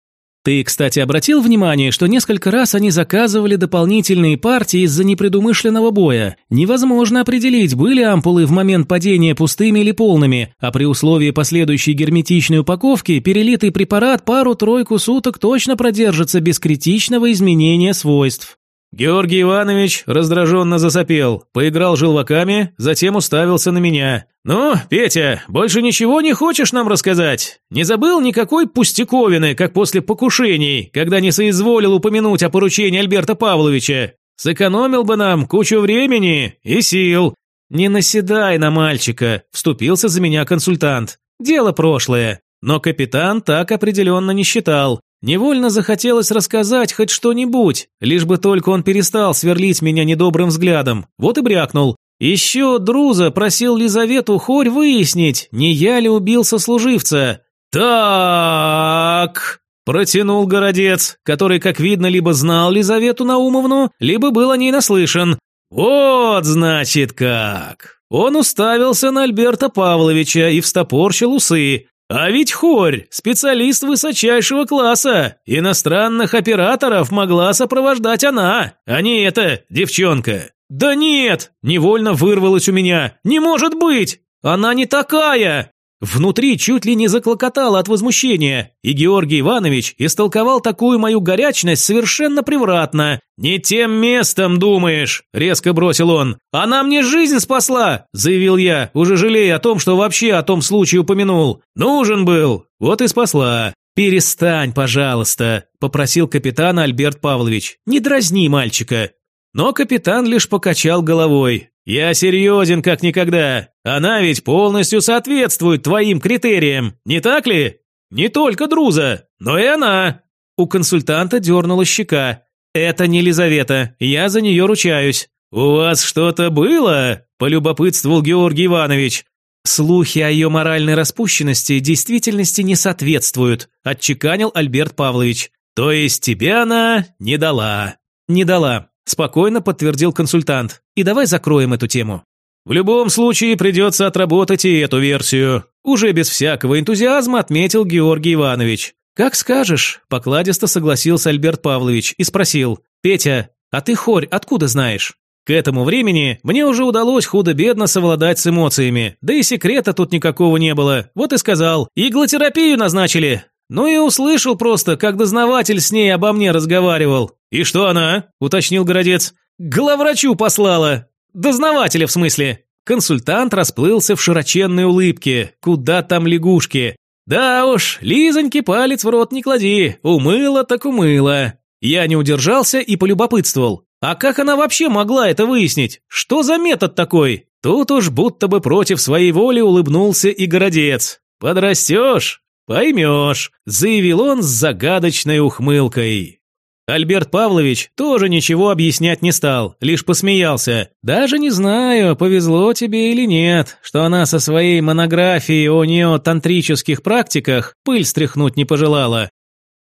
Ты, кстати, обратил внимание, что несколько раз они заказывали дополнительные партии из-за непредумышленного боя. Невозможно определить, были ампулы в момент падения пустыми или полными, а при условии последующей герметичной упаковки перелитый препарат пару-тройку суток точно продержится без критичного изменения свойств. Георгий Иванович раздраженно засопел, поиграл желваками, затем уставился на меня. «Ну, Петя, больше ничего не хочешь нам рассказать? Не забыл никакой пустяковины, как после покушений, когда не соизволил упомянуть о поручении Альберта Павловича? Сэкономил бы нам кучу времени и сил». «Не наседай на мальчика», – вступился за меня консультант. «Дело прошлое». Но капитан так определенно не считал. Невольно захотелось рассказать хоть что-нибудь, лишь бы только он перестал сверлить меня недобрым взглядом. Вот и брякнул. Еще Друза просил Лизавету Хорь выяснить, не я ли убил сослуживца. «Так...» – протянул Городец, который, как видно, либо знал Лизавету Наумовну, либо был о ней наслышан. «Вот, значит, как...» Он уставился на Альберта Павловича и встопорщил усы. А ведь Хорь – специалист высочайшего класса. Иностранных операторов могла сопровождать она, а не эта девчонка. Да нет, невольно вырвалось у меня. Не может быть! Она не такая! Внутри чуть ли не заклокотало от возмущения, и Георгий Иванович истолковал такую мою горячность совершенно превратно. «Не тем местом думаешь», – резко бросил он. «Она мне жизнь спасла», – заявил я, уже жалея о том, что вообще о том случае упомянул. «Нужен был, вот и спасла». «Перестань, пожалуйста», – попросил капитан Альберт Павлович. «Не дразни мальчика». Но капитан лишь покачал головой. «Я серьезен как никогда. Она ведь полностью соответствует твоим критериям, не так ли? Не только Друза, но и она». У консультанта дернула щека. «Это не Лизавета, я за нее ручаюсь». «У вас что-то было?» – полюбопытствовал Георгий Иванович. «Слухи о ее моральной распущенности действительности не соответствуют», – отчеканил Альберт Павлович. «То есть тебе она не дала?» «Не дала. Спокойно подтвердил консультант. И давай закроем эту тему. В любом случае придется отработать и эту версию. Уже без всякого энтузиазма отметил Георгий Иванович. Как скажешь, покладисто согласился Альберт Павлович и спросил. Петя, а ты хорь откуда знаешь? К этому времени мне уже удалось худо-бедно совладать с эмоциями, да и секрета тут никакого не было. Вот и сказал, иглотерапию назначили. Ну и услышал просто, как дознаватель с ней обо мне разговаривал. «И что она?» – уточнил Городец. «Главврачу послала. Дознавателя, в смысле». Консультант расплылся в широченной улыбке. Куда там лягушки? Да уж, Лизоньке палец в рот не клади. Умыла так умыла. Я не удержался и полюбопытствовал. А как она вообще могла это выяснить? Что за метод такой? Тут уж будто бы против своей воли улыбнулся и городец. «Подрастешь, поймешь», – заявил он с загадочной ухмылкой. Альберт Павлович тоже ничего объяснять не стал, лишь посмеялся. «Даже не знаю, повезло тебе или нет, что она со своей монографией о неотантрических практиках пыль стряхнуть не пожелала.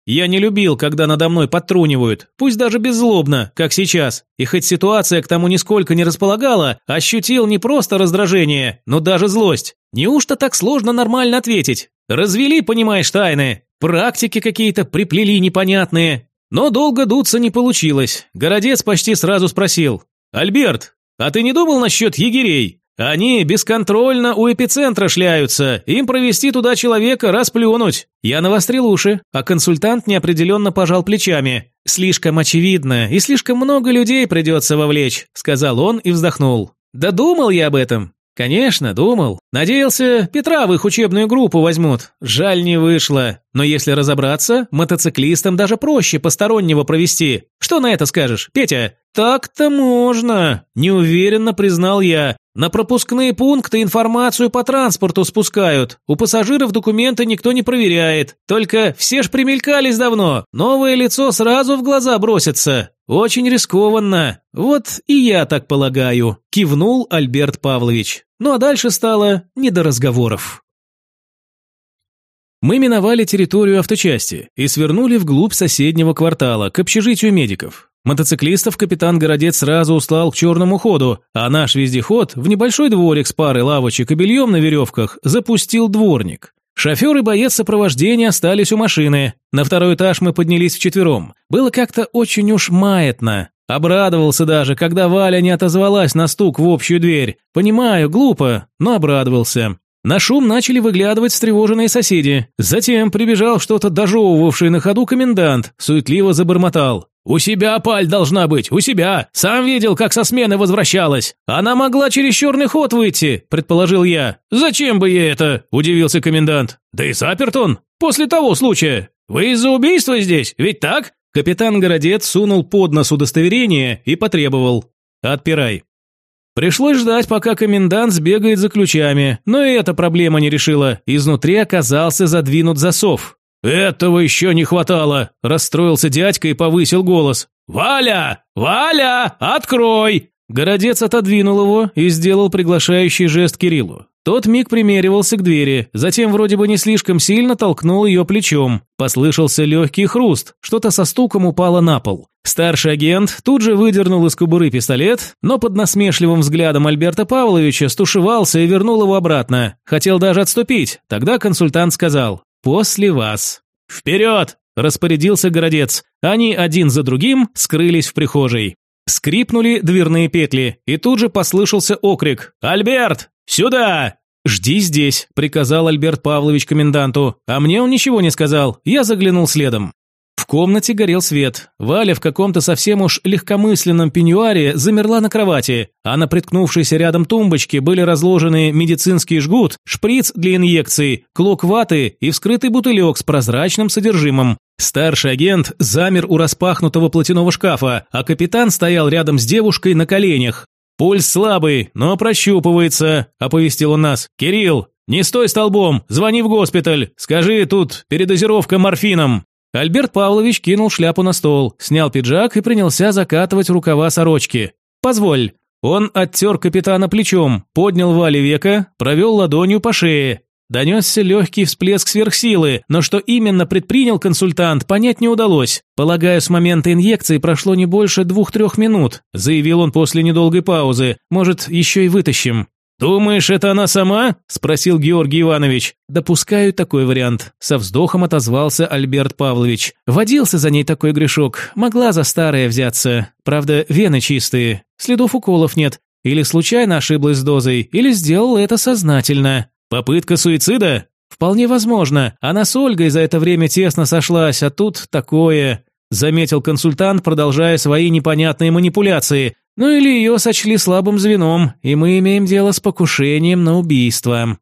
Я не любил, когда надо мной подтрунивают, пусть даже беззлобно, как сейчас. И хоть ситуация к тому нисколько не располагала, ощутил не просто раздражение, но даже злость. Неужто так сложно нормально ответить? Развели, понимаешь, тайны. Практики какие-то приплели непонятные. Но долго дуться не получилось. Городец почти сразу спросил. «Альберт, а ты не думал насчет егерей? Они бесконтрольно у эпицентра шляются, им провести туда человека расплюнуть. Я навострил уши, а консультант неопределенно пожал плечами. Слишком очевидно, и слишком много людей придется вовлечь, сказал он и вздохнул. Да думал я об этом. Конечно, думал. Надеялся, Петра в их учебную группу возьмут. Жаль, не вышло. Но если разобраться, мотоциклистам даже проще постороннего провести. Что на это скажешь, Петя? Так-то можно, неуверенно признал я. На пропускные пункты информацию по транспорту спускают. У пассажиров документы никто не проверяет. Только все ж примелькались давно. Новое лицо сразу в глаза бросится. Очень рискованно. Вот и я так полагаю, кивнул Альберт Павлович. Ну а дальше стало не до разговоров. Мы миновали территорию авточасти и свернули вглубь соседнего квартала, к общежитию медиков. Мотоциклистов капитан Городец сразу услал к черному ходу, а наш вездеход в небольшой дворик с парой лавочек и бельем на веревках запустил дворник. Шофер и боец сопровождения остались у машины. На второй этаж мы поднялись вчетвером. Было как-то очень уж маятно. Обрадовался даже, когда Валя не отозвалась на стук в общую дверь. Понимаю, глупо, но обрадовался. На шум начали выглядывать встревоженные соседи. Затем прибежал что-то дожевывавший на ходу комендант, суетливо забормотал. «У себя паль должна быть, у себя! Сам видел, как со смены возвращалась! Она могла через черный ход выйти», – предположил я. «Зачем бы ей это?» – удивился комендант. «Да и заперт он, после того случая. Вы из-за убийства здесь, ведь так?» Капитан Городец сунул под нос удостоверение и потребовал. «Отпирай». Пришлось ждать, пока комендант сбегает за ключами, но и эта проблема не решила. Изнутри оказался задвинут засов. «Этого еще не хватало!» – расстроился дядька и повысил голос. «Валя! Валя! Открой!» Городец отодвинул его и сделал приглашающий жест Кириллу. Тот миг примеривался к двери, затем вроде бы не слишком сильно толкнул ее плечом. Послышался легкий хруст, что-то со стуком упало на пол. Старший агент тут же выдернул из кобуры пистолет, но под насмешливым взглядом Альберта Павловича стушевался и вернул его обратно. Хотел даже отступить, тогда консультант сказал «После вас». «Вперед!» – распорядился городец. Они один за другим скрылись в прихожей. Скрипнули дверные петли, и тут же послышался окрик «Альберт, «Сюда!» «Жди здесь», – приказал Альберт Павлович коменданту, а мне он ничего не сказал, я заглянул следом. В комнате горел свет. Валя в каком-то совсем уж легкомысленном пеньюаре замерла на кровати, а на приткнувшейся рядом тумбочке были разложены медицинский жгут, шприц для инъекций, клок ваты и вскрытый бутылек с прозрачным содержимым. Старший агент замер у распахнутого платяного шкафа, а капитан стоял рядом с девушкой на коленях. «Пульс слабый, но прощупывается», – оповестил он нас. «Кирилл, не стой столбом, звони в госпиталь, скажи, тут передозировка морфином». Альберт Павлович кинул шляпу на стол, снял пиджак и принялся закатывать рукава сорочки. «Позволь». Он оттер капитана плечом, поднял Вале века, провел ладонью по шее. Донесся легкий всплеск сверхсилы, но что именно предпринял консультант, понять не удалось. Полагаю, с момента инъекции прошло не больше двух-трех минут, заявил он после недолгой паузы. Может, еще и вытащим. «Думаешь, это она сама?» – спросил Георгий Иванович. «Допускаю такой вариант», – со вздохом отозвался Альберт Павлович. «Водился за ней такой грешок, могла за старое взяться. Правда, вены чистые, следов уколов нет. Или случайно ошиблась с дозой, или сделала это сознательно. Попытка суицида? Вполне возможно. Она с Ольгой за это время тесно сошлась, а тут такое... Заметил консультант, продолжая свои непонятные манипуляции. Ну или ее сочли слабым звеном, и мы имеем дело с покушением на убийство.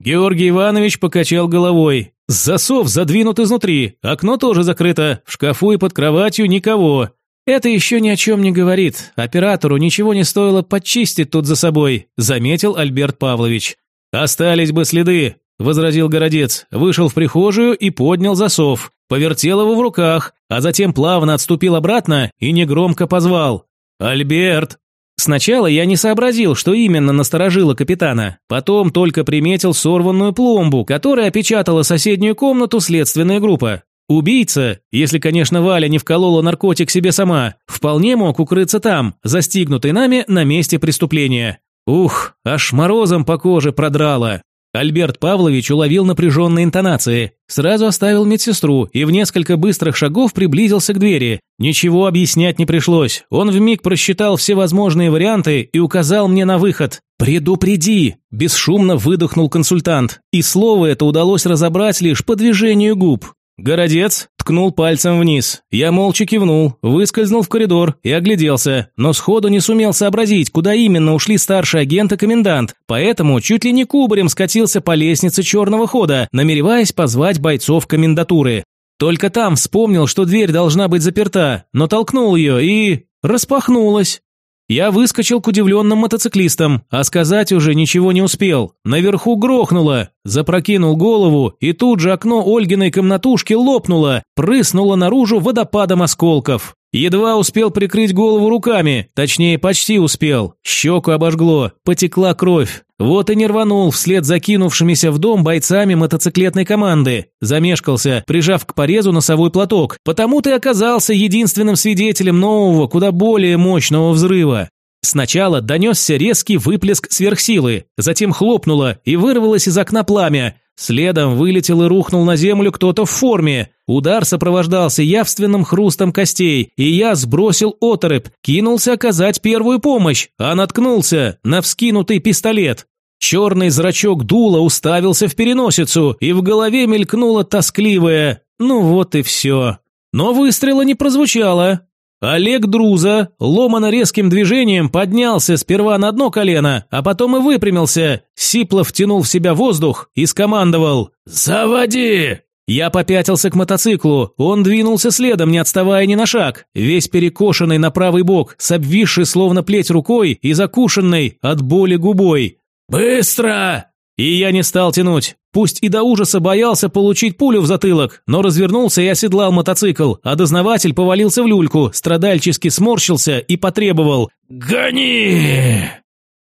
Георгий Иванович покачал головой. Засов задвинут изнутри, окно тоже закрыто, в шкафу и под кроватью никого. Это еще ни о чем не говорит. Оператору ничего не стоило подчистить тут за собой, заметил Альберт Павлович. Остались бы следы, возразил городец, вышел в прихожую и поднял засов, повертел его в руках, а затем плавно отступил обратно и негромко позвал. «Альберт!» Сначала я не сообразил, что именно насторожило капитана, потом только приметил сорванную пломбу, которая опечатала соседнюю комнату следственная группа. Убийца, если, конечно, Валя не вколола наркотик себе сама, вполне мог укрыться там, застигнутый нами на месте преступления. Ух, аж морозом по коже продрало. Альберт Павлович уловил напряженные интонации, сразу оставил медсестру и в несколько быстрых шагов приблизился к двери. Ничего объяснять не пришлось, он вмиг просчитал все возможные варианты и указал мне на выход. «Предупреди!» – бесшумно выдохнул консультант, и слово это удалось разобрать лишь по движению губ. Городец ткнул пальцем вниз. Я молча кивнул, выскользнул в коридор и огляделся, но сходу не сумел сообразить, куда именно ушли старший агент и комендант, поэтому чуть ли не кубарем скатился по лестнице черного хода, намереваясь позвать бойцов комендатуры. Только там вспомнил, что дверь должна быть заперта, но толкнул ее и... распахнулась. Я выскочил к удивленным мотоциклистам, а сказать уже ничего не успел. Наверху грохнуло, запрокинул голову, и тут же окно Ольгиной комнатушки лопнуло, прыснуло наружу водопадом осколков. Едва успел прикрыть голову руками, точнее, почти успел. Щеку обожгло, потекла кровь. Вот и не рванул вслед закинувшимися в дом бойцами мотоциклетной команды. Замешкался, прижав к порезу носовой платок. Потому-то и оказался единственным свидетелем нового, куда более мощного взрыва. Сначала донесся резкий выплеск сверхсилы, затем хлопнуло и вырвалось из окна пламя. Следом вылетел и рухнул на землю кто-то в форме. Удар сопровождался явственным хрустом костей, и я сбросил оторопь, кинулся оказать первую помощь, а наткнулся на вскинутый пистолет. Черный зрачок дула уставился в переносицу, и в голове мелькнуло тоскливое «ну вот и все». Но выстрела не прозвучало, Олег Друза ломано резким движением поднялся сперва на одно колено, а потом и выпрямился, сипло втянул в себя воздух и скомандовал «Заводи!». Я попятился к мотоциклу, он двинулся следом, не отставая ни на шаг, весь перекошенный на правый бок, с обвисшей словно плеть рукой и закушенной от боли губой. «Быстро!» И я не стал тянуть. Пусть и до ужаса боялся получить пулю в затылок, но развернулся и оседлал мотоцикл, а дознаватель повалился в люльку, страдальчески сморщился и потребовал «Гони!».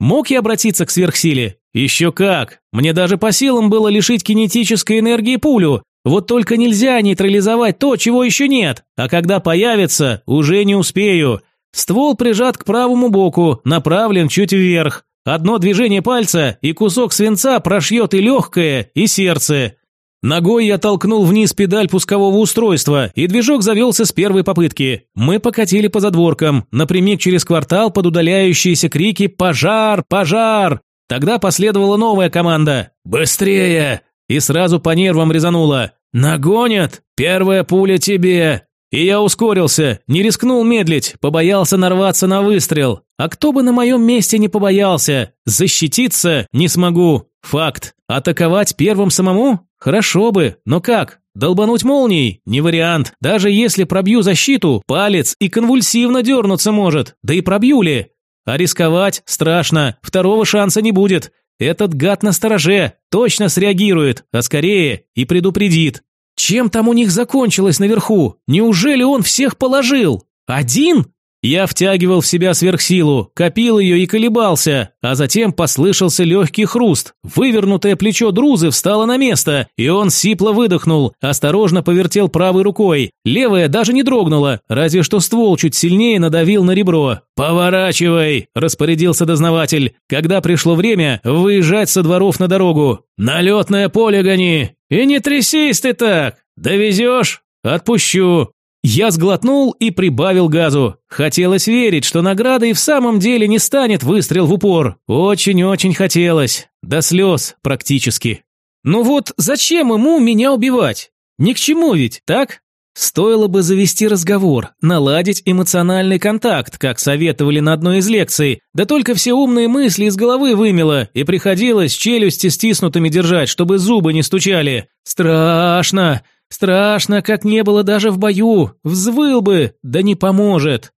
Мог я обратиться к сверхсиле? Еще как. Мне даже по силам было лишить кинетической энергии пулю. Вот только нельзя нейтрализовать то, чего еще нет. А когда появится, уже не успею. Ствол прижат к правому боку, направлен чуть вверх. Одно движение пальца, и кусок свинца прошьет и легкое, и сердце. Ногой я толкнул вниз педаль пускового устройства, и движок завелся с первой попытки. Мы покатили по задворкам, напрямик через квартал под удаляющиеся крики «Пожар! Пожар!». Тогда последовала новая команда «Быстрее!» и сразу по нервам резануло «Нагонят! Первая пуля тебе!» И я ускорился, не рискнул медлить, побоялся нарваться на выстрел. А кто бы на моем месте не побоялся? Защититься не смогу. Факт. Атаковать первым самому? Хорошо бы, но как? Долбануть молнией? Не вариант. Даже если пробью защиту, палец и конвульсивно дернуться может. Да и пробью ли? А рисковать страшно, второго шанса не будет. Этот гад на стороже, точно среагирует, а скорее и предупредит. Чем там у них закончилось наверху? Неужели он всех положил? Один? Я втягивал в себя сверхсилу, копил ее и колебался, а затем послышался легкий хруст. Вывернутое плечо Друзы встало на место, и он сипло выдохнул, осторожно повертел правой рукой. Левая даже не дрогнула, разве что ствол чуть сильнее надавил на ребро. «Поворачивай!» – распорядился дознаватель, когда пришло время выезжать со дворов на дорогу. «Налетное поле гони!» «И не трясись ты так! Довезешь? Отпущу!» Я сглотнул и прибавил газу. Хотелось верить, что награда и в самом деле не станет выстрел в упор. Очень-очень хотелось. До слез практически. Ну вот зачем ему меня убивать? Ни к чему ведь, так? Стоило бы завести разговор, наладить эмоциональный контакт, как советовали на одной из лекций, да только все умные мысли из головы вымело, и приходилось челюсти стиснутыми держать, чтобы зубы не стучали. Страшно! Страшно, как не было даже в бою. Взвыл бы, да не поможет.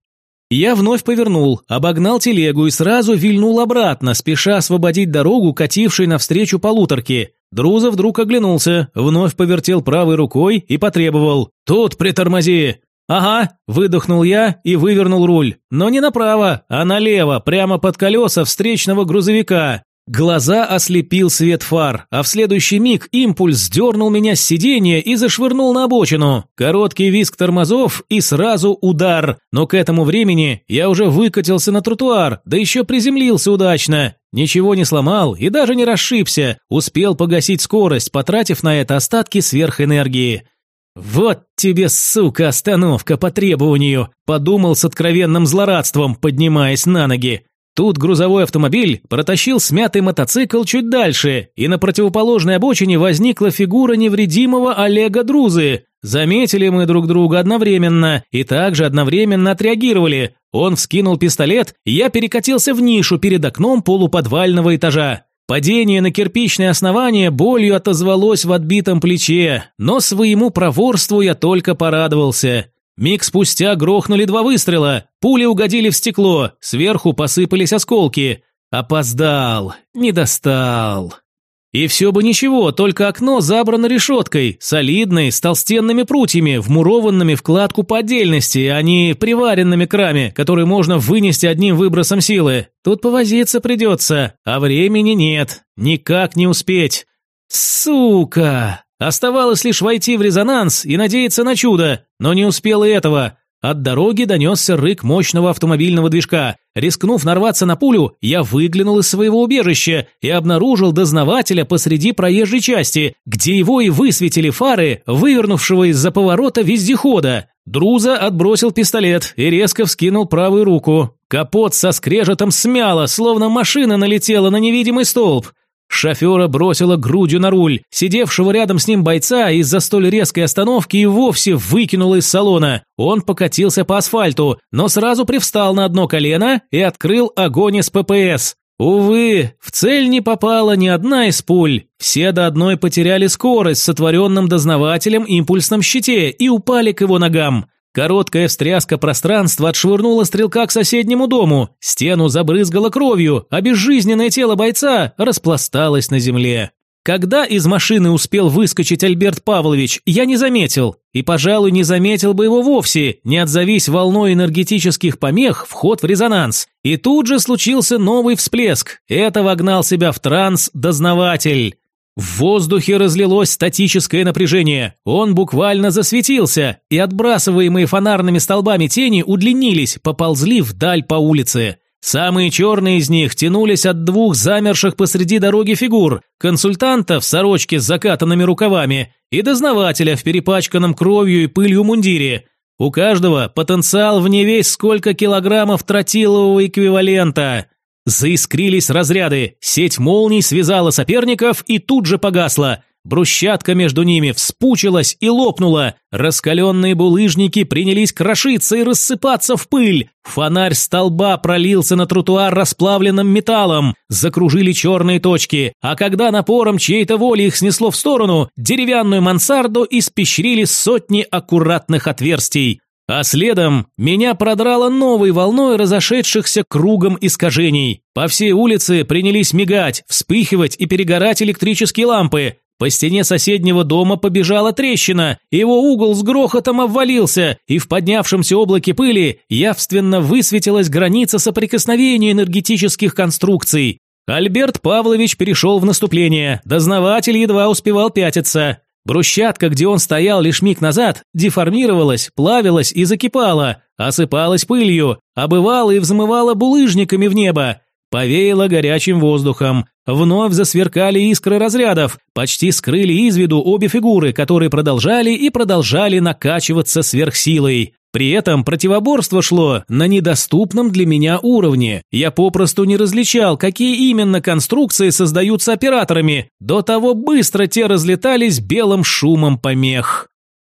Я вновь повернул, обогнал телегу и сразу вильнул обратно, спеша освободить дорогу, катившей навстречу полуторке. Друза вдруг оглянулся, вновь повертел правой рукой и потребовал «Тут притормози!» «Ага», – выдохнул я и вывернул руль. Но не направо, а налево, прямо под колеса встречного грузовика. Глаза ослепил свет фар, а в следующий миг импульс сдернул меня с сиденья и зашвырнул на обочину. Короткий визг тормозов и сразу удар. Но к этому времени я уже выкатился на тротуар, да еще приземлился удачно. Ничего не сломал и даже не расшибся. Успел погасить скорость, потратив на это остатки сверхэнергии. «Вот тебе, сука, остановка по требованию», – подумал с откровенным злорадством, поднимаясь на ноги. Тут грузовой автомобиль протащил смятый мотоцикл чуть дальше, и на противоположной обочине возникла фигура невредимого Олега Друзы. Заметили мы друг друга одновременно и также одновременно отреагировали. Он вскинул пистолет, и я перекатился в нишу перед окном полуподвального этажа. Падение на кирпичное основание болью отозвалось в отбитом плече, но своему проворству я только порадовался. Миг спустя грохнули два выстрела, пули угодили в стекло, сверху посыпались осколки. Опоздал, не достал. И все бы ничего, только окно забрано решеткой, солидной, с толстенными прутьями, вмурованными в кладку по отдельности, а не приваренными к раме, которые можно вынести одним выбросом силы. Тут повозиться придется, а времени нет, никак не успеть. Сука! Оставалось лишь войти в резонанс и надеяться на чудо, но не успел и этого. От дороги донесся рык мощного автомобильного движка. Рискнув нарваться на пулю, я выглянул из своего убежища и обнаружил дознавателя посреди проезжей части, где его и высветили фары, вывернувшего из-за поворота вездехода. Друза отбросил пистолет и резко вскинул правую руку. Капот со скрежетом смяло, словно машина налетела на невидимый столб. Шофера бросило грудью на руль. Сидевшего рядом с ним бойца из-за столь резкой остановки и вовсе выкинуло из салона. Он покатился по асфальту, но сразу привстал на одно колено и открыл огонь из ППС. Увы, в цель не попала ни одна из пуль. Все до одной потеряли скорость в сотворенном дознавателем импульсном щите и упали к его ногам. Короткая встряска пространства отшвырнула стрелка к соседнему дому, стену забрызгала кровью, а безжизненное тело бойца распласталось на земле. Когда из машины успел выскочить Альберт Павлович, я не заметил. И, пожалуй, не заметил бы его вовсе, не отзовись волной энергетических помех вход в резонанс. И тут же случился новый всплеск. Это вогнал себя в транс дознаватель. В воздухе разлилось статическое напряжение. Он буквально засветился, и отбрасываемые фонарными столбами тени удлинились, поползли вдаль по улице. Самые черные из них тянулись от двух замерших посреди дороги фигур, консультанта в сорочке с закатанными рукавами и дознавателя в перепачканном кровью и пылью мундире. У каждого потенциал в не весь сколько килограммов тротилового эквивалента. Заискрились разряды, сеть молний связала соперников и тут же погасла. Брусчатка между ними вспучилась и лопнула. Раскаленные булыжники принялись крошиться и рассыпаться в пыль. Фонарь столба пролился на тротуар расплавленным металлом. Закружили черные точки. А когда напором чьей-то воли их снесло в сторону, деревянную мансарду испещрили сотни аккуратных отверстий. А следом меня продрало новой волной разошедшихся кругом искажений. По всей улице принялись мигать, вспыхивать и перегорать электрические лампы. По стене соседнего дома побежала трещина, его угол с грохотом обвалился, и в поднявшемся облаке пыли явственно высветилась граница соприкосновения энергетических конструкций. Альберт Павлович перешел в наступление, дознаватель едва успевал пятиться. Брусчатка, где он стоял лишь миг назад, деформировалась, плавилась и закипала, осыпалась пылью, обывала и взмывала булыжниками в небо. Повеяло горячим воздухом. Вновь засверкали искры разрядов, почти скрыли из виду обе фигуры, которые продолжали и продолжали накачиваться сверхсилой. При этом противоборство шло на недоступном для меня уровне. Я попросту не различал, какие именно конструкции создаются операторами. До того быстро те разлетались белым шумом помех.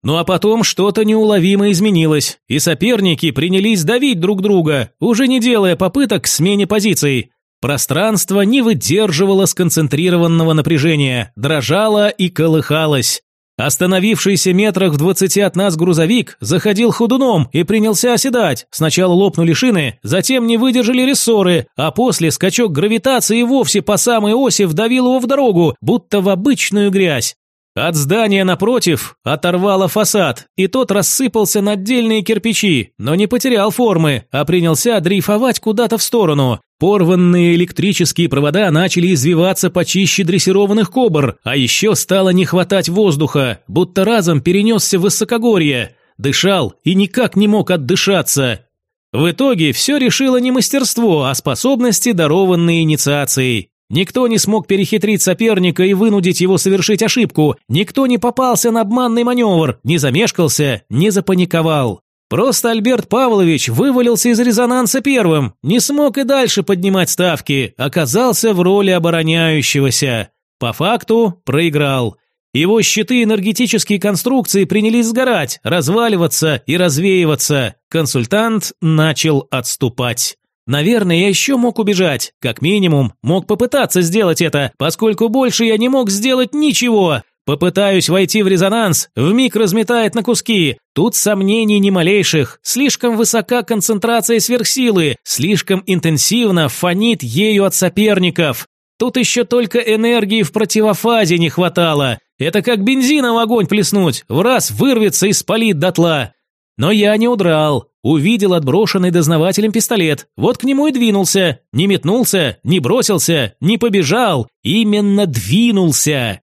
Ну а потом что-то неуловимо изменилось, и соперники принялись давить друг друга, уже не делая попыток к смене позиций. Пространство не выдерживало сконцентрированного напряжения, дрожало и колыхалось. Остановившийся метрах в двадцати от нас грузовик заходил ходуном и принялся оседать. Сначала лопнули шины, затем не выдержали рессоры, а после скачок гравитации вовсе по самой оси вдавил его в дорогу, будто в обычную грязь. От здания напротив оторвало фасад, и тот рассыпался на отдельные кирпичи, но не потерял формы, а принялся дрейфовать куда-то в сторону. Порванные электрические провода начали извиваться почище дрессированных кобр, а еще стало не хватать воздуха, будто разом перенесся в высокогорье. Дышал и никак не мог отдышаться. В итоге все решило не мастерство, а способности, дарованные инициацией. Никто не смог перехитрить соперника и вынудить его совершить ошибку. Никто не попался на обманный маневр, не замешкался, не запаниковал. Просто Альберт Павлович вывалился из резонанса первым, не смог и дальше поднимать ставки, оказался в роли обороняющегося. По факту проиграл. Его щиты энергетические конструкции принялись сгорать, разваливаться и развеиваться. Консультант начал отступать. Наверное, я еще мог убежать. Как минимум, мог попытаться сделать это, поскольку больше я не мог сделать ничего. Попытаюсь войти в резонанс, вмиг разметает на куски. Тут сомнений ни малейших. Слишком высока концентрация сверхсилы, слишком интенсивно фонит ею от соперников. Тут еще только энергии в противофазе не хватало. Это как бензина в огонь плеснуть, в раз вырвется и спалит дотла. Но я не удрал. Увидел отброшенный дознавателем пистолет. Вот к нему и двинулся. Не метнулся, не бросился, не побежал. Именно двинулся.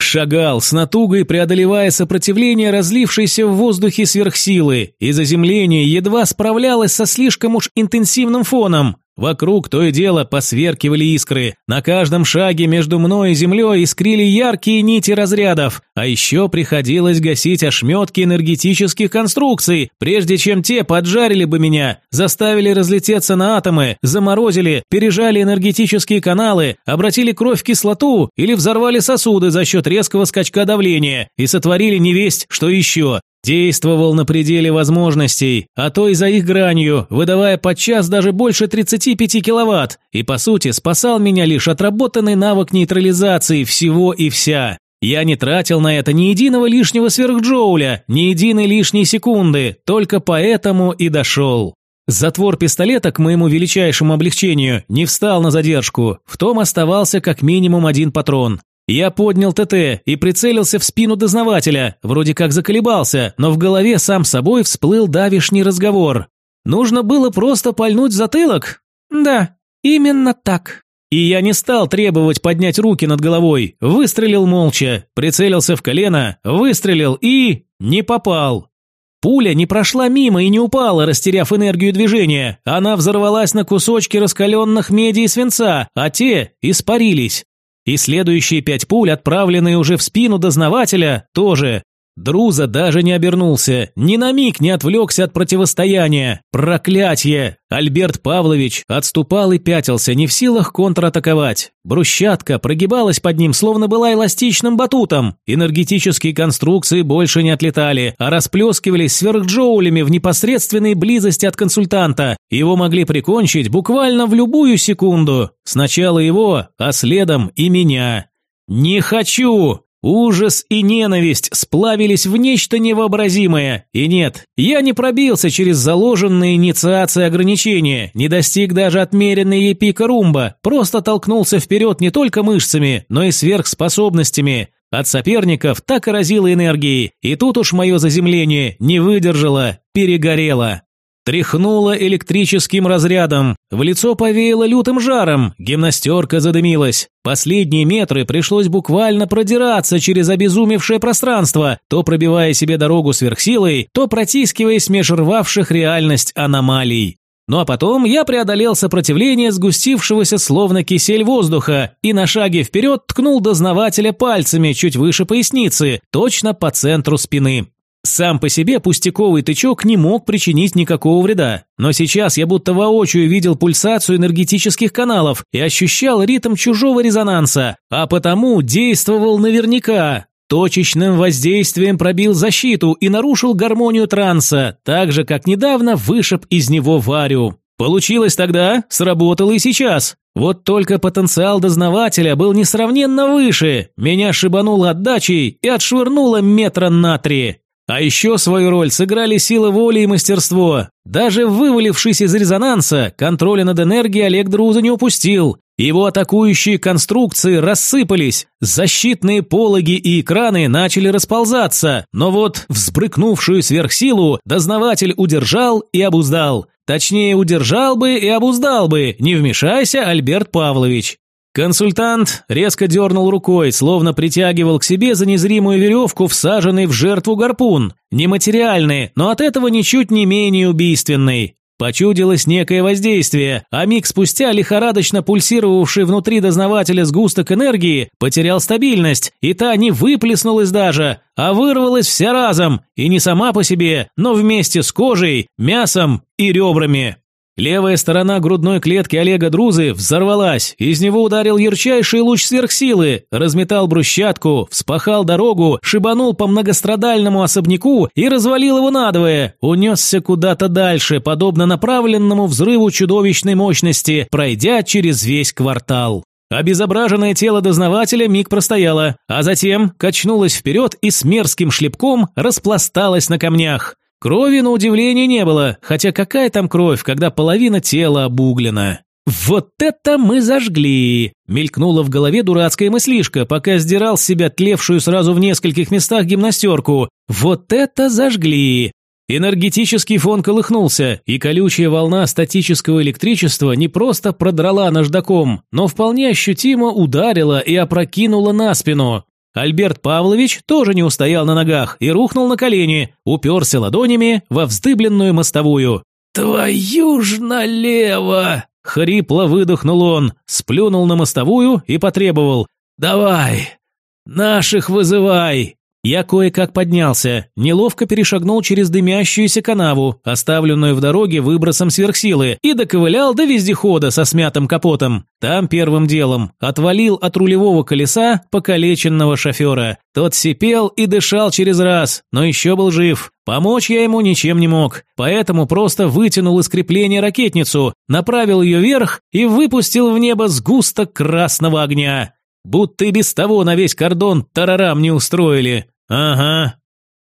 Шагал с натугой, преодолевая сопротивление разлившейся в воздухе сверхсилы, и заземление едва справлялось со слишком уж интенсивным фоном. Вокруг то и дело посверкивали искры. На каждом шаге между мной и землей искрили яркие нити разрядов. А еще приходилось гасить ошметки энергетических конструкций, прежде чем те поджарили бы меня, заставили разлететься на атомы, заморозили, пережали энергетические каналы, обратили кровь в кислоту или взорвали сосуды за счет резкого скачка давления и сотворили невесть, что еще. Действовал на пределе возможностей, а то и за их гранью, выдавая подчас даже больше 35 киловатт, и по сути спасал меня лишь отработанный навык нейтрализации всего и вся. Я не тратил на это ни единого лишнего сверхджоуля, ни единой лишней секунды, только поэтому и дошел. Затвор пистолета, к моему величайшему облегчению, не встал на задержку, в том оставался как минимум один патрон. Я поднял ТТ и прицелился в спину дознавателя, вроде как заколебался, но в голове сам собой всплыл давишний разговор. Нужно было просто пальнуть в затылок? Да, именно так. И я не стал требовать поднять руки над головой, выстрелил молча, прицелился в колено, выстрелил и... не попал. Пуля не прошла мимо и не упала, растеряв энергию движения. Она взорвалась на кусочки раскаленных меди и свинца, а те испарились. И следующие пять пуль, отправленные уже в спину дознавателя, тоже. Друза даже не обернулся, ни на миг не отвлекся от противостояния. Проклятье! Альберт Павлович отступал и пятился, не в силах контратаковать. Брусчатка прогибалась под ним, словно была эластичным батутом. Энергетические конструкции больше не отлетали, а расплескивались сверхджоулями в непосредственной близости от консультанта. Его могли прикончить буквально в любую секунду. Сначала его, а следом и меня. «Не хочу!» Ужас и ненависть сплавились в нечто невообразимое. И нет, я не пробился через заложенные инициации ограничения, не достиг даже отмеренной ей пика румба, просто толкнулся вперед не только мышцами, но и сверхспособностями. От соперников так и разило энергией, и тут уж мое заземление не выдержало, перегорело. Тряхнуло электрическим разрядом, в лицо повеяло лютым жаром, гимнастерка задымилась. Последние метры пришлось буквально продираться через обезумевшее пространство, то пробивая себе дорогу сверхсилой, то протискиваясь меж рвавших реальность аномалий. Ну а потом я преодолел сопротивление сгустившегося словно кисель воздуха и на шаге вперед ткнул дознавателя пальцами чуть выше поясницы, точно по центру спины. Сам по себе пустяковый тычок не мог причинить никакого вреда, но сейчас я будто воочию видел пульсацию энергетических каналов и ощущал ритм чужого резонанса, а потому действовал наверняка. Точечным воздействием пробил защиту и нарушил гармонию транса, так же, как недавно вышиб из него Варю. Получилось тогда, сработало и сейчас. Вот только потенциал дознавателя был несравненно выше. Меня шибануло отдачей и отшвырнуло метра на три. А еще свою роль сыграли сила воли и мастерство. Даже вывалившись из резонанса, контроля над энергией Олег Друза не упустил. Его атакующие конструкции рассыпались, защитные пологи и экраны начали расползаться, но вот взбрыкнувшую сверхсилу дознаватель удержал и обуздал. Точнее, удержал бы и обуздал бы, не вмешайся, Альберт Павлович. Консультант резко дернул рукой, словно притягивал к себе за незримую веревку, всаженный в жертву гарпун. Нематериальный, но от этого ничуть не менее убийственный. Почудилось некое воздействие, а миг спустя лихорадочно пульсировавший внутри дознавателя сгусток энергии потерял стабильность, и та не выплеснулась даже, а вырвалась вся разом, и не сама по себе, но вместе с кожей, мясом и ребрами. Левая сторона грудной клетки Олега Друзы взорвалась, из него ударил ярчайший луч сверхсилы, разметал брусчатку, вспахал дорогу, шибанул по многострадальному особняку и развалил его надвое, унесся куда-то дальше, подобно направленному взрыву чудовищной мощности, пройдя через весь квартал. Обезображенное тело дознавателя миг простояло, а затем качнулось вперед и с мерзким шлепком распласталось на камнях. Крови, на удивление, не было, хотя какая там кровь, когда половина тела обуглена. «Вот это мы зажгли!» Мелькнула в голове дурацкая мыслишка, пока сдирал с себя тлевшую сразу в нескольких местах гимнастерку. «Вот это зажгли!» Энергетический фон колыхнулся, и колючая волна статического электричества не просто продрала наждаком, но вполне ощутимо ударила и опрокинула на спину. Альберт Павлович тоже не устоял на ногах и рухнул на колени, уперся ладонями во вздыбленную мостовую. «Твою ж налево!» – хрипло выдохнул он, сплюнул на мостовую и потребовал. «Давай! Наших вызывай!» Я кое-как поднялся, неловко перешагнул через дымящуюся канаву, оставленную в дороге выбросом сверхсилы, и доковылял до вездехода со смятым капотом. Там первым делом отвалил от рулевого колеса покалеченного шофера. Тот сипел и дышал через раз, но еще был жив. Помочь я ему ничем не мог, поэтому просто вытянул из крепления ракетницу, направил ее вверх и выпустил в небо сгусток красного огня. Будто и без того на весь кордон тарарам не устроили. Ага,